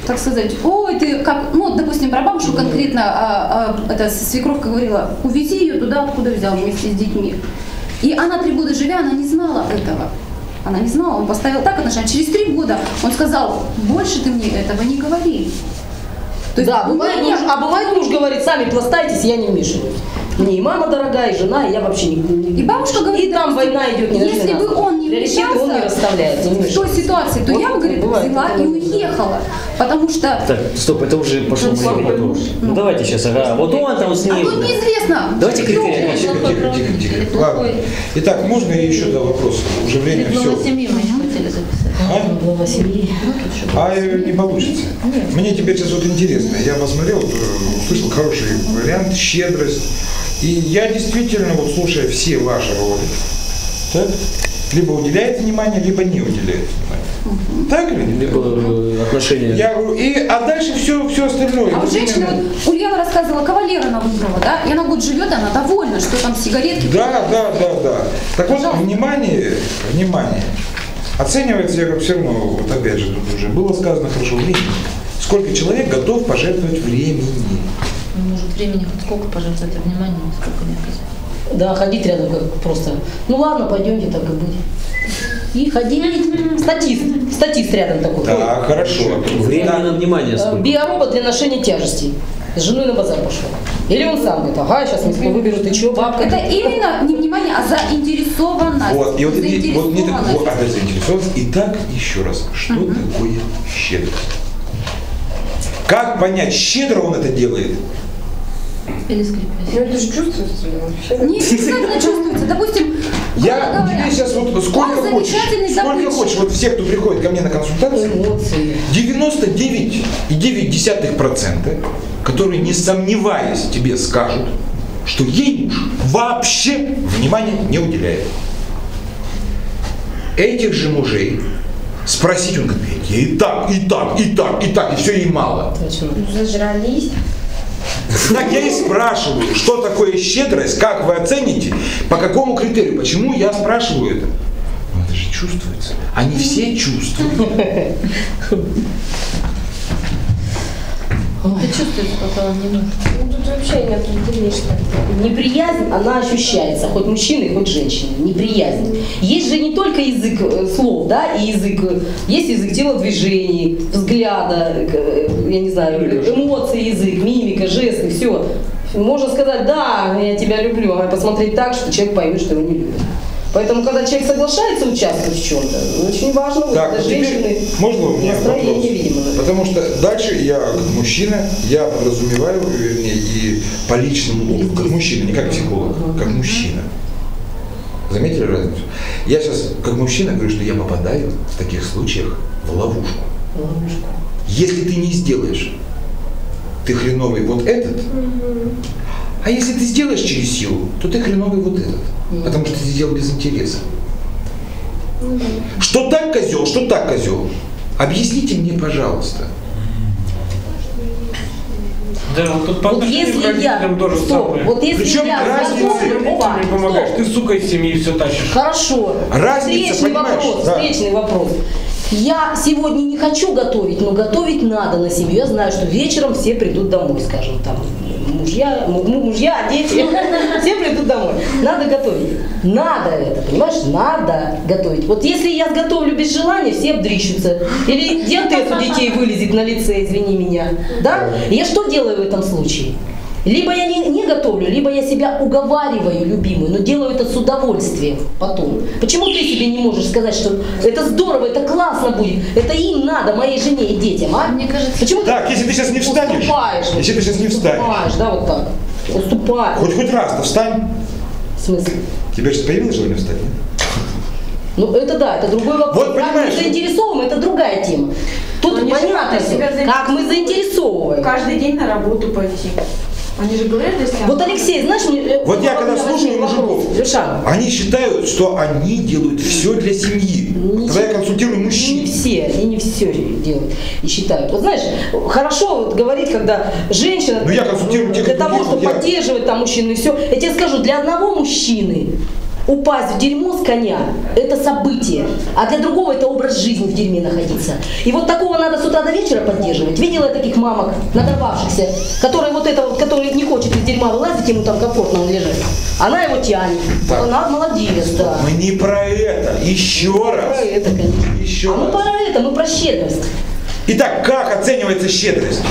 так сказать, ой, ты как, ну, допустим, про бабушку конкретно, а, а, эта свекровка говорила, увези ее туда, откуда взял, вместе с детьми. И она три года живя, она не знала этого. Она не знала, он поставил так отношения. Через три года он сказал, больше ты мне этого не говори. То есть да, бывает меня- муж, а бывает муж говорит, сами пластайтесь, я не вмешиваюсь. Мне и мама дорогая, и жена, и я вообще не... И бабушка говорит, И там война идет, не если бы он не Приоритеты он не расставляет, не в той ситуации, то Вот я бы, говорит, бывает взяла и уехала. Потому что Так, стоп, это уже пошло Ну, время потом. Ну давайте сейчас, ага. Вот он там с а ней. тут неизвестно. Давайте критерии окончим. Тихо, тихо, тихо. Ладно. Итак, можно я еще два вопроса? Уже время все. А? Семьи. А не получится. Мне теперь сейчас вот интересно. Я посмотрел, э, услышал хороший вариант, щедрость. И я действительно, вот слушая все ваши роли, так, либо уделяет внимание, либо не уделяет внимания. Так ли? Либо э, отношения. Я говорю, и, а дальше все, все остальное. А вот женщина, именно- вот Ульяна рассказывала, кавалера она выбрала, да? И она год живет, она довольна, что там сигаретки. Да, да, да, да. Так вот, внимание, внимание. Оценивается, я говорю, все равно, вот опять же, тут уже было сказано хорошо, времени. Сколько человек готов пожертвовать времени? Может, времени хоть сколько пожертвовать, а внимания сколько не оказать. Да, ходить рядом как просто. Ну ладно, пойдемте, так и будет. и ходить. Статист. Статист рядом такой. Так, хорошо. Времени на внимание Э, сколько? Биоробот для ношения тяжестей. С женой на базар пошел. Или он сам говорит, ага, сейчас мне выберут, ты чего, бабка? Это именно не внимание, а заинтересованность. Вот, и вот, это- вот мне так, вот опять заинтересованность. Итак, еще раз, что такое щедрость? Как понять, щедро он это делает? Ну это же чувствуется вообще. Не обязательно чувствуется. Допустим, Я говоря, тебе сейчас вот сколько хочешь, сколько хочешь, вот все, кто приходит ко мне на консультацию, 99,9%, которые не сомневаясь тебе скажут, что ей муж вообще внимания не уделяет. Этих же мужей спросить, он говорит, я и так, и так, и так, и так, и все ей мало. Зажрались. Так я и спрашиваю, что такое щедрость, как вы оцените, по какому критерию, почему я спрашиваю это? Ну это же чувствуется. Они все чувствуют. Ты чувствуешь, пока он не может. Ну тут вообще нет делишка. Неприязнь, она ощущается, хоть мужчины, хоть женщины. Неприязнь. Есть же не только язык э, слов, да, и язык, э, есть язык телодвижений, взгляда, э, я не знаю, эмоции, язык, мимика, жесты, все. Можно сказать, да, я тебя люблю, а посмотреть так, что человек поймет, что его не любит. Поэтому, когда человек соглашается участвовать в чем-то, очень важно, Так, вот теперь женщины можно у меня вопрос? настроение, видимо. Потому что дальше я как мужчина, я подразумеваю, вернее, и по личному опыту, как мужчина, не как психолог, как мужчина. Заметили разницу? Я сейчас как мужчина говорю, что я попадаю в таких случаях в ловушку. Если ты не сделаешь, ты хреновый вот этот, а если ты сделаешь через силу, то ты хреновый вот этот. Потому что ты сделал без интереса. Что так козел, что так козел? Объясните мне, пожалуйста. Да, вот тут по Вот отношению если я- тоже стоп, самое. вот если Причем я разницы? Опа, помогаешь, стоп. ты сука из семьи все тащишь. Хорошо. Разница, встречный понимаешь, вопрос, да. встречный вопрос. Я сегодня не хочу готовить, но готовить надо на семью. Я знаю, что вечером все придут домой, скажем, там мужья, му- му- мужья, дети, все придут домой. Надо готовить. Надо это, понимаешь? Надо готовить. Вот если я сготовлю без желания, все обдрищутся. Или диатез у детей вылезет на лице, извини меня. Да? Я что делаю в этом случае? Либо я не, не готовлю, либо я себя уговариваю, любимую, но делаю это с удовольствием потом. Почему ты себе не можешь сказать, что это здорово, это классно будет, это им надо, моей жене и детям, а? Мне кажется, почему Так, если ты сейчас не встанешь, уступаешь? если ты сейчас не встанешь, Уступаешь, да, вот так. Уступаешь. хоть хоть раз-то встань. В смысле? Тебе сейчас появилось желание встать? нет? Ну это да, это другой вопрос. Вот, как мы понимаешь, заинтересовываем, это другая тема. Тут же понятно, как мы заинтересовываем. Каждый день на работу пойти. Они же говорят для себя. Вот, Алексей, знаешь, мне... э, Вот я когда слушаю мужиков, Леша, они считают, что они делают все для семьи. Когда я консультирую Не мужчин. все, они не все делают и считают. Вот знаешь, хорошо вот говорить, когда женщина Ну, я консультирую тех, для того, чтобы я- поддерживать там мужчину и все. Я тебе скажу, для одного мужчины упасть в дерьмо с коня – это событие, а для другого это образ жизни в дерьме находиться. И вот такого надо с утра до вечера поддерживать. Видела я таких мамок, надорвавшихся, которые вот это вот, который не хочет из дерьма вылазить, ему там комфортно он лежит. Она его тянет. Так. Она молодец, да. Мы не про это. Еще раз. Про это, конечно. Еще А мы раз. про это, мы про щедрость. Итак, как оценивается щедрость?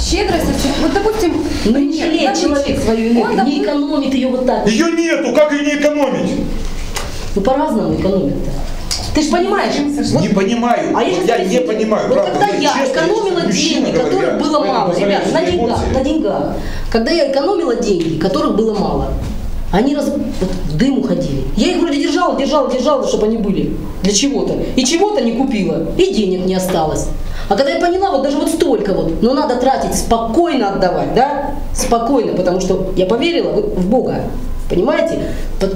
Щедрость, вот допустим, Ну не жалеет человек свою Он энергию, не добыл- экономит ее вот так. Ее нету, как ее не экономить? Ну по-разному экономит-то. Ты же понимаешь? Не понимаю. А я Вот я не понимаю. Вот правда. когда я честно, экономила мужчина деньги, говорю, которых я было мало, ребят, на деньгах, на деньгах. Когда я экономила деньги, которых было мало, они раз, вот в дым уходили. Я их вроде держала, держала, держала, чтобы они были для чего-то. И чего-то не купила, и денег не осталось. А когда я поняла, вот даже вот столько вот, но надо тратить, спокойно отдавать, да? Спокойно, потому что я поверила в Бога. Понимаете?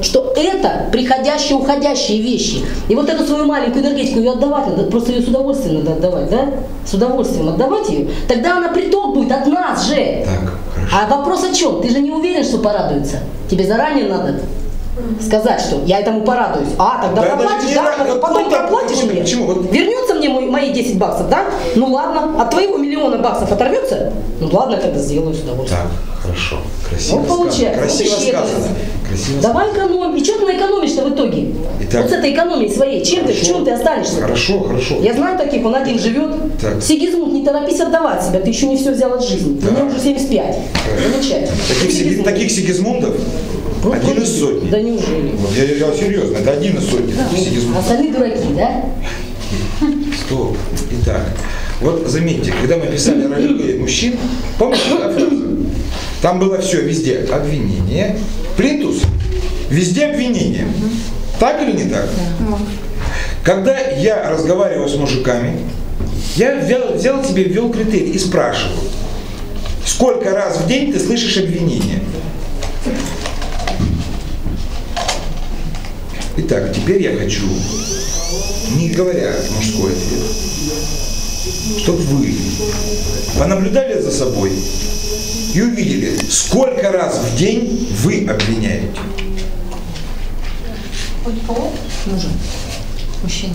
Что это приходящие, уходящие вещи. И вот эту свою маленькую энергетику ее отдавать надо, просто ее с удовольствием надо отдавать, да? С удовольствием отдавать ее. Тогда она приток будет от нас же. Так, А вопрос о чем? Ты же не уверен, что порадуется. Тебе заранее надо Сказать, что я этому порадуюсь. А, тогда Да проплатишь, да? ра- Потом какой-то- проплатишь мне? почему? Вот- Вернется мне мой- мои 10 баксов, да? Ну ладно. От твоего миллиона баксов оторвется? Ну ладно, тогда сделаю с удовольствием. Так, хорошо. Красиво Вот сказано. получается. Красиво Вот сказано. Красиво Давай экономь. И что ты наэкономишь-то в итоге? Итак. вот с этой экономией своей, чем ты, в чем ты останешься? Хорошо, хорошо. Я знаю таких, он один живет. Так. Сигизмунд, не торопись отдавать себя, ты еще не все взял от жизни. Мне уже 75. Замечательно. Таких, Сиги- таких Сигизмундов один из сотни. Да неужели? Вот я, я серьезно, это один из сотни таких Сигизмундов. Остальные дураки, да? Стоп. Итак, вот заметьте, когда мы писали ролевые мужчин, помните, да, фраза? Там было все везде обвинение. Плинтус, везде обвинение. Так или не так? Когда я разговариваю с мужиками, я взял, взял тебе, ввел критерий и спрашиваю, сколько раз в день ты слышишь обвинение? Итак, теперь я хочу, не говоря мужской ответ, чтобы вы понаблюдали за собой и увидели, сколько раз в день вы обвиняете. Мужчина.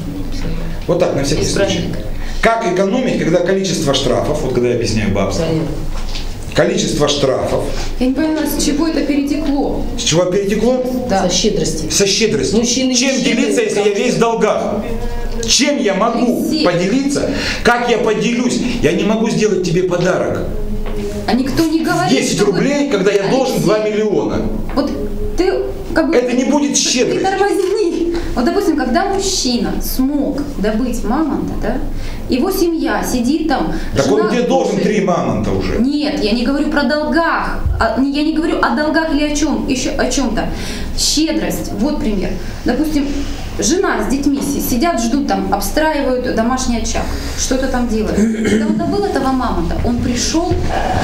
Вот так, на всякий случай. Как экономить, когда количество штрафов, вот когда я объясняю бабство, количество штрафов, Я не понимаю, с чего это перетекло. с чего перетекло? Со щедрости. Со щедрости. Мужчины Чем делиться, если я весь в долгах? Чем я могу Алексей. поделиться? Как я поделюсь? Я не могу сделать тебе подарок. А никто не говорит, 10 что вы- рублей, когда я должен Алексей, 2 миллиона. Вот ты как бы... Это не будет Ты щедрость. Вот, допустим, когда мужчина смог добыть мамонта, да, его семья сидит там... Так он где должен кушает. три мамонта уже? Нет, я не говорю про долгах. А, Я не говорю о долгах или о чем, еще о чем-то. Щедрость. Вот пример. Допустим, жена с детьми си- сидят, ждут там, обстраивают домашний очаг, что-то там делают. Когда он добыл этого мамонта, он пришел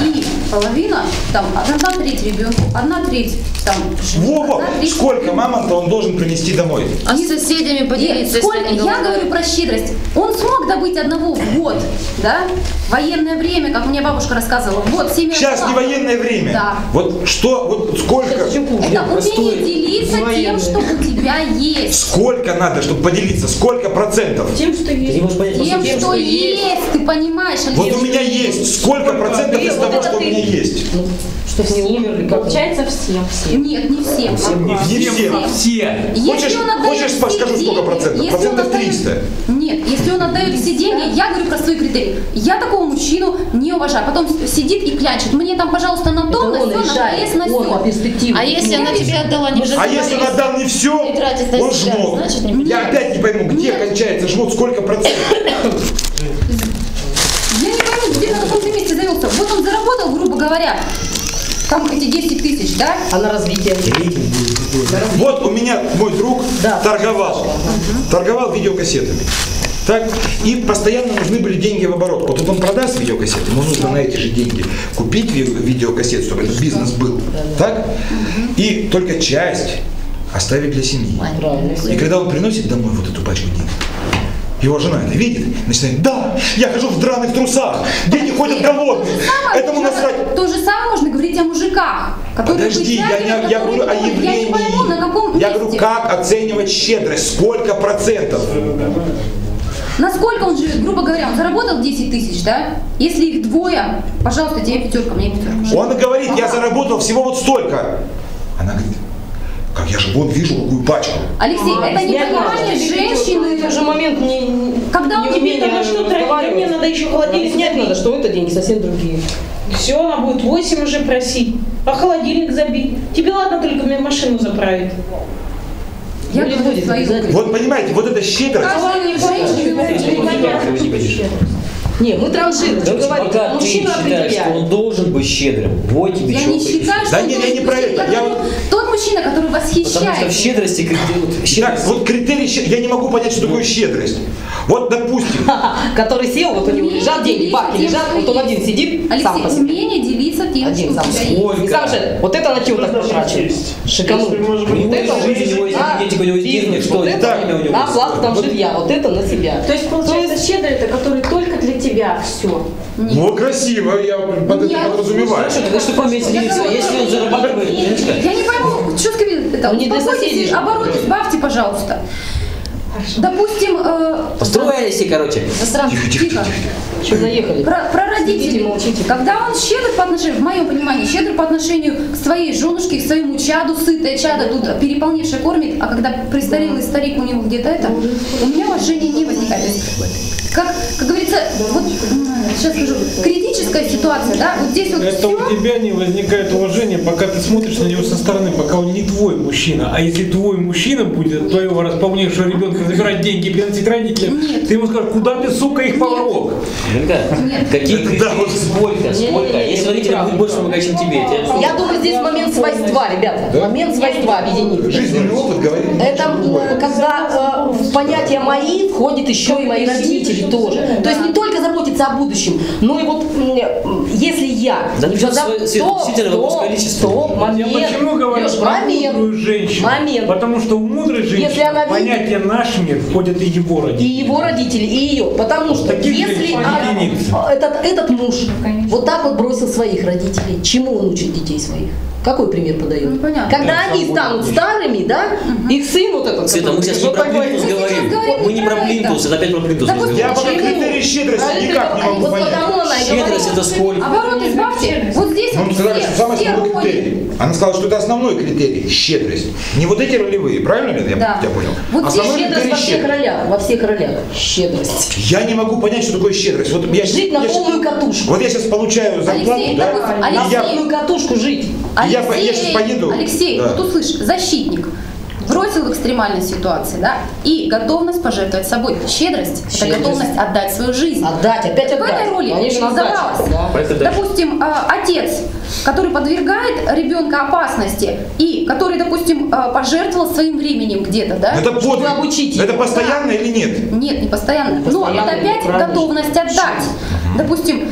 и половина, там, одна треть ребенку, одна треть там жене, Вова, одна треть сколько мамонта он должен принести домой? А с соседями поделиться, сколько, я говорю про щедрость. Он смог добыть одного в год, да? Военное время, как мне бабушка рассказывала. Вот, семя Сейчас зла. не военное время. Да. Вот что, вот сколько, Это умение делиться тем, что у тебя есть. сколько надо, чтобы поделиться? Сколько процентов? Тем, что есть. Тем, что, есть, ты понимаешь, Вот у меня есть. Сколько процентов из Вот того, что у меня есть? Что не умерли, как Получается всем. всем. Нет, не всем. Не всем. Все. Если Хочешь, он хочешь все скажу, сколько процентов? если Процентов отдает- 300. Нет, если он отдает все деньги, я говорю про свои критерии. Я такого мужчину не уважаю. Потом сидит и клянчит. Мне там, пожалуйста, на то, на он все, на пресс, на все. А если она тебе отдала не А если он отдал не все, он себя, жмот. значит, не Я опять не пойму, где кончается жмот, сколько процентов. Я не пойму, где на каком ты месте завелся. Вот он заработал, грубо говоря, там эти 10 тысяч, да? А на развитие? Вот у меня мой друг торговал. Торговал видеокассетами. Так, и постоянно нужны были деньги в оборот. Вот он продаст видеокассеты, ему нужно на эти же деньги купить ви- видеокассет, чтобы этот бизнес был. Так? И только часть оставить для семьи. И когда он приносит домой вот эту пачку денег, его жена это видит, начинает, да, я хожу в драных трусах, дети ходят голодные, этому насрать. То же самое можно говорить о мужиках, которые Подожди, я, я которые говорю о ходят. Я не пойму, на каком явлении. Я говорю, как оценивать щедрость, сколько процентов? Насколько он живет, грубо говоря, он заработал 10 тысяч, да? Если их двое, пожалуйста, тебе пятерка, мне пятерка. Он говорит, я заработал всего вот столько. Она говорит, как я же вот вижу какую пачку. Алексей, А, это не понимание женщины. В тот же момент не, Когда он Тебе там что тратить? Да мне надо еще холодильник снять надо, что это деньги совсем другие. Все, она будет 8 уже просить. А холодильник забить? Тебе ладно только мне машину заправить. Я говорю будет, свою. Вот понимаете, вот эта щедрость. Не, мы транжируем, что говорим. Пока ты Мужчина считаешь, что он должен быть щедрым, вот тебе Я чё не считаю, что Да он нет, я не должен про быть это. щедрым. Я Тот мужчина, который Потому что в восхищает. щедрости критерий- Так, вот критерий, я не могу понять, что такое щедрость. Вот, допустим, Который сел, вот у него лежат деньги, бабки лежат, что вот он один сидит, сам по себе. умение делиться тем, Один что сам сам же, вот это на чего так потрачен? Шиканул. Вот это есть жизнь, у него есть а, денег, у него есть денег, что вот это время у него на оплату там жилья, вот это на себя. То есть получается щедрый это который только для тебя все. ну красиво, я под это подразумеваю. Что пометить лица? Если он зарабатывает, Леночка, Я не пойму, что сказать, это это, Он не для соседей же. оборот избавьте, пожалуйста. Допустим, э, Построились и, короче. Засранцы, тихо. Что заехали? Про, про родителей. Молчите. Когда он щедр по отношению, в моем понимании, щедр по отношению к своей женушке, к своему чаду, сытое чадо тут переполневшее кормит, а когда престарелый старик у него где-то это, у меня уважения не возникает. Как, как говорится, вот сейчас скажу, критическая ситуация, да, вот здесь вот Это все, у тебя не возникает уважения, пока ты смотришь на него со стороны, пока он не твой мужчина. А если твой мужчина будет от твоего располневшего ребенка забирать деньги и приносить родителям, ты ему скажешь, куда ты, сука, их поволок? Какие критерии? Сколько? Сколько? Не-не-не, Если родители будут больше помогать, чем тебе, я думаю, здесь момент свойства, ребята. Момент свойства объединит. Жизненный опыт говорит. Это когда э, в понятие мои входит еще и мои родители тоже. То есть не только заботиться о будущем, но и вот м, если я Да не за- Свет, количества. то момент. Я почему говорю Лёш, про момент. мудрую женщину? Момент. Потому что у мудрой женщины Если она понятие наш мир входит и его И родители. его родители, и ее. Потому что Таких если а, этот, этот муж вот так вот бросил своих родителей, чему он учит детей своих? Какой пример подает? Ну, понятно. Когда Да, они станут есть. старыми, да, их сын вот этот. Света, мы сейчас не про плинтус говорим. Мы не про про плинтус, это. опять про плинтус Я пока критерии щедрости никак не могу Вот понять. потому она и Щедрость это сколько? оборот избавьте, вот здесь Ну, вот сказали, что все, самый все основной критерий. Она сказала, что это основной критерий – щедрость. Не вот эти ролевые, правильно ли я Да. тебя понял? Вот здесь Щедрость во всех щедрость. ролях, во всех ролях. Щедрость. Я не могу понять, что такое щедрость. Вот я, Жить на я- полную катушку. Вот я сейчас получаю зарплату, Алексей, да? допустим, Алексей, я- На полную катушку жить. И я Алексей, щас поеду. Алексей, Да. вот услышь, защитник бросил в экстремальной ситуации, да, и готовность пожертвовать собой. Щедрость – это Щедрость. готовность отдать свою жизнь. Отдать, опять В отдать. этой роли Конечно. Да. Допустим, а, отец, который подвергает ребенка опасности и который, допустим, а, пожертвовал своим временем где-то, да? Это Чтобы подвиг. обучить Это постоянно или нет? Нет, не постоянно. Но Постоянно, это опять правильно. готовность отдать. Допустим,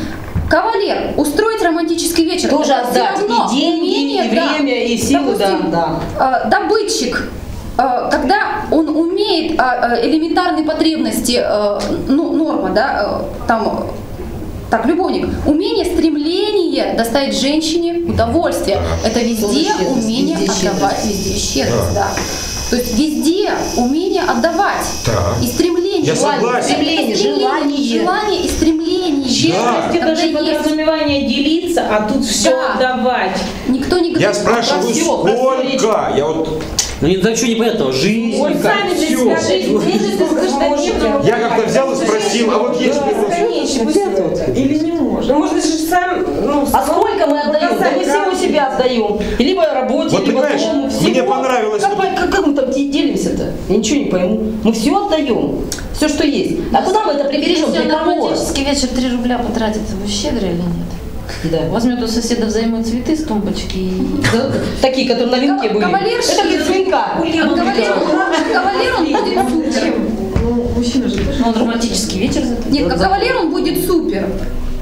кавалер устроить романтический вечер. Тоже это отдать. равно И деньги, умение, и да. время, и силы, да, Допустим, да. э, добытчик, когда он умеет э, э, элементарные потребности, э, ну, норма, да, э, там, э, так, любовник, умение, стремление доставить женщине удовольствие. Это везде умение везде отдавать, везде щедрость, да. То есть везде умение отдавать. Так. И стремление. Я желание. согласен. Стремление, Это желание. Желание и стремление. Щедрость Когда это же есть. подразумевание делиться, а тут все Да. отдавать. Никто не говорит. Я спрашиваю, сколько? Я вот, Ну не- там ничего непонятного. Жизнь. Вот сами для себя жизнь можете гражданина. я как-то взял и спросил, а вот все это. Или не можно? Ну, можно же сам, ну, А сколько мы отдаем? Да мы все у себя отдаем. Либо работе, Вот либо дому. мне Всего. понравилось Как, как- как мы там де- делимся-то? Я ничего не пойму. Мы все отдаем. Все, что есть. А куда мы это прибережем? Если он Для на романтический вечер 3 рубля потратит, вы щедрый или нет? Да. Возьмет у соседа взаймы цветы с тумбочки Такие, которые на венке были. Кавалер Это без венка. А Кавалер, он будет супер. ну, мужчина же тоже. Ну, он романтический вечер Нет, кавалер он будет супер.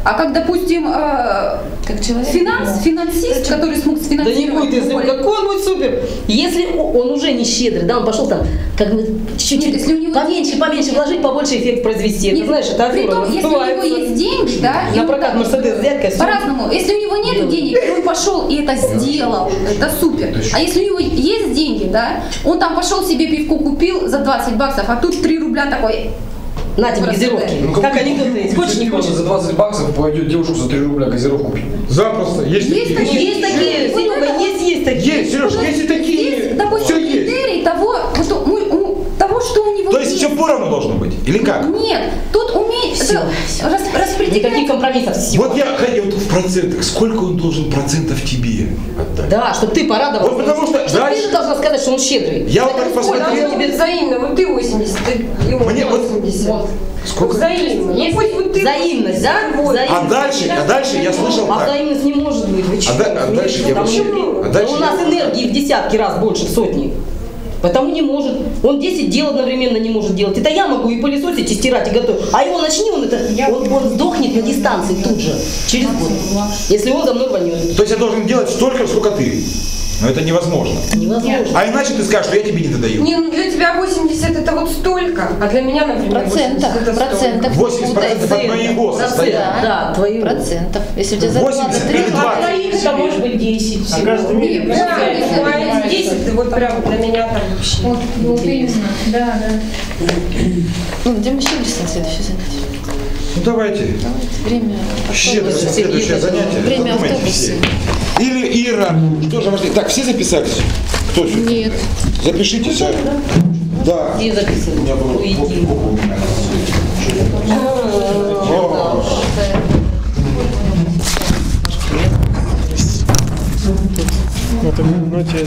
А как, допустим, э, как человек. финанс, финансист, который смог Да не сфинансировать будет, если какой он будет супер. Если он уже не щедрый, да, он пошел там, как бы чуть-чуть Нет, если у него поменьше, поменьше нет. вложить, побольше эффект произвести. Это Нет, знаешь, это при том, если у него есть деньги, да, На прокат Мерседес взять костюм. По-разному. Если у него нет денег, и он пошел и это сделал, это супер. А если у него есть деньги, да, он там пошел себе пивку купил за 20 баксов, а тут 3 рубля такой. На тебе газировки. Ну, Как анекдоты купит есть. Хочешь, не хочешь? За 20 баксов пойдет девушку за 3 рубля газировку купить. Запросто. Есть, Есть такие. Есть такие, Вот Серега, это вот- есть, есть такие. Есть, Сереж, есть и такие. Здесь, допустим, Все есть. критерий того, вот, у- у- того, что у него То есть все поровну должно быть? Или как? Нет, тут умеет это всё. рас- распределять. Никаких компромиссов. Всё. Вот я хотел вот в процентах. Сколько он должен процентов тебе отдать? Да, чтобы ты порадовался. Вот потому что Чтоб дальше- ты же должна сказать, что он щедрый. Я вот так посмотрел. тебе взаимно, вот ты 80, ты ему Мне вот- 80. Сколько? Взаимно. Ну, пусть вот ты Взаимность, да? А Взаимность. дальше, а дальше я слышал А так. взаимность не может быть. Вы? А да- а дальше я вообще- а дальше У нас я- энергии в десятки раз больше, в сотни. Поэтому не может. Он 10 дел одновременно не может делать. Это я могу и пылесосить, и стирать, и готовить. А его начни, он это, он, он сдохнет на дистанции тут же, через год. Если он за мной рванет. То есть я должен делать столько, сколько ты. Но это невозможно. Невозможно. А иначе ты скажешь, что я тебе не додаю. Не, ну для тебя 80 это вот столько, а для меня, например, 80 Процентов, это столько. процентов. 80% от моего Процентов, состояния. Да, Да, твоего. Процентов. Если у тебя зарплата 80 3 или 20. Твоих кому-то может быть 10 всего. каждый месяц. да, Да, бывает 10, ты вот прям для меня там вообще. Вот, вот именно, да, да. Ну, где мы еще на следующее занятие? Ну давайте. Время Щедро следующее занятие. Время все. Или Ира, что же важнее? Так, все записались? Кто все? Нет. Запишитесь. а? Да. У меня было- Уйди. О, В этой ноте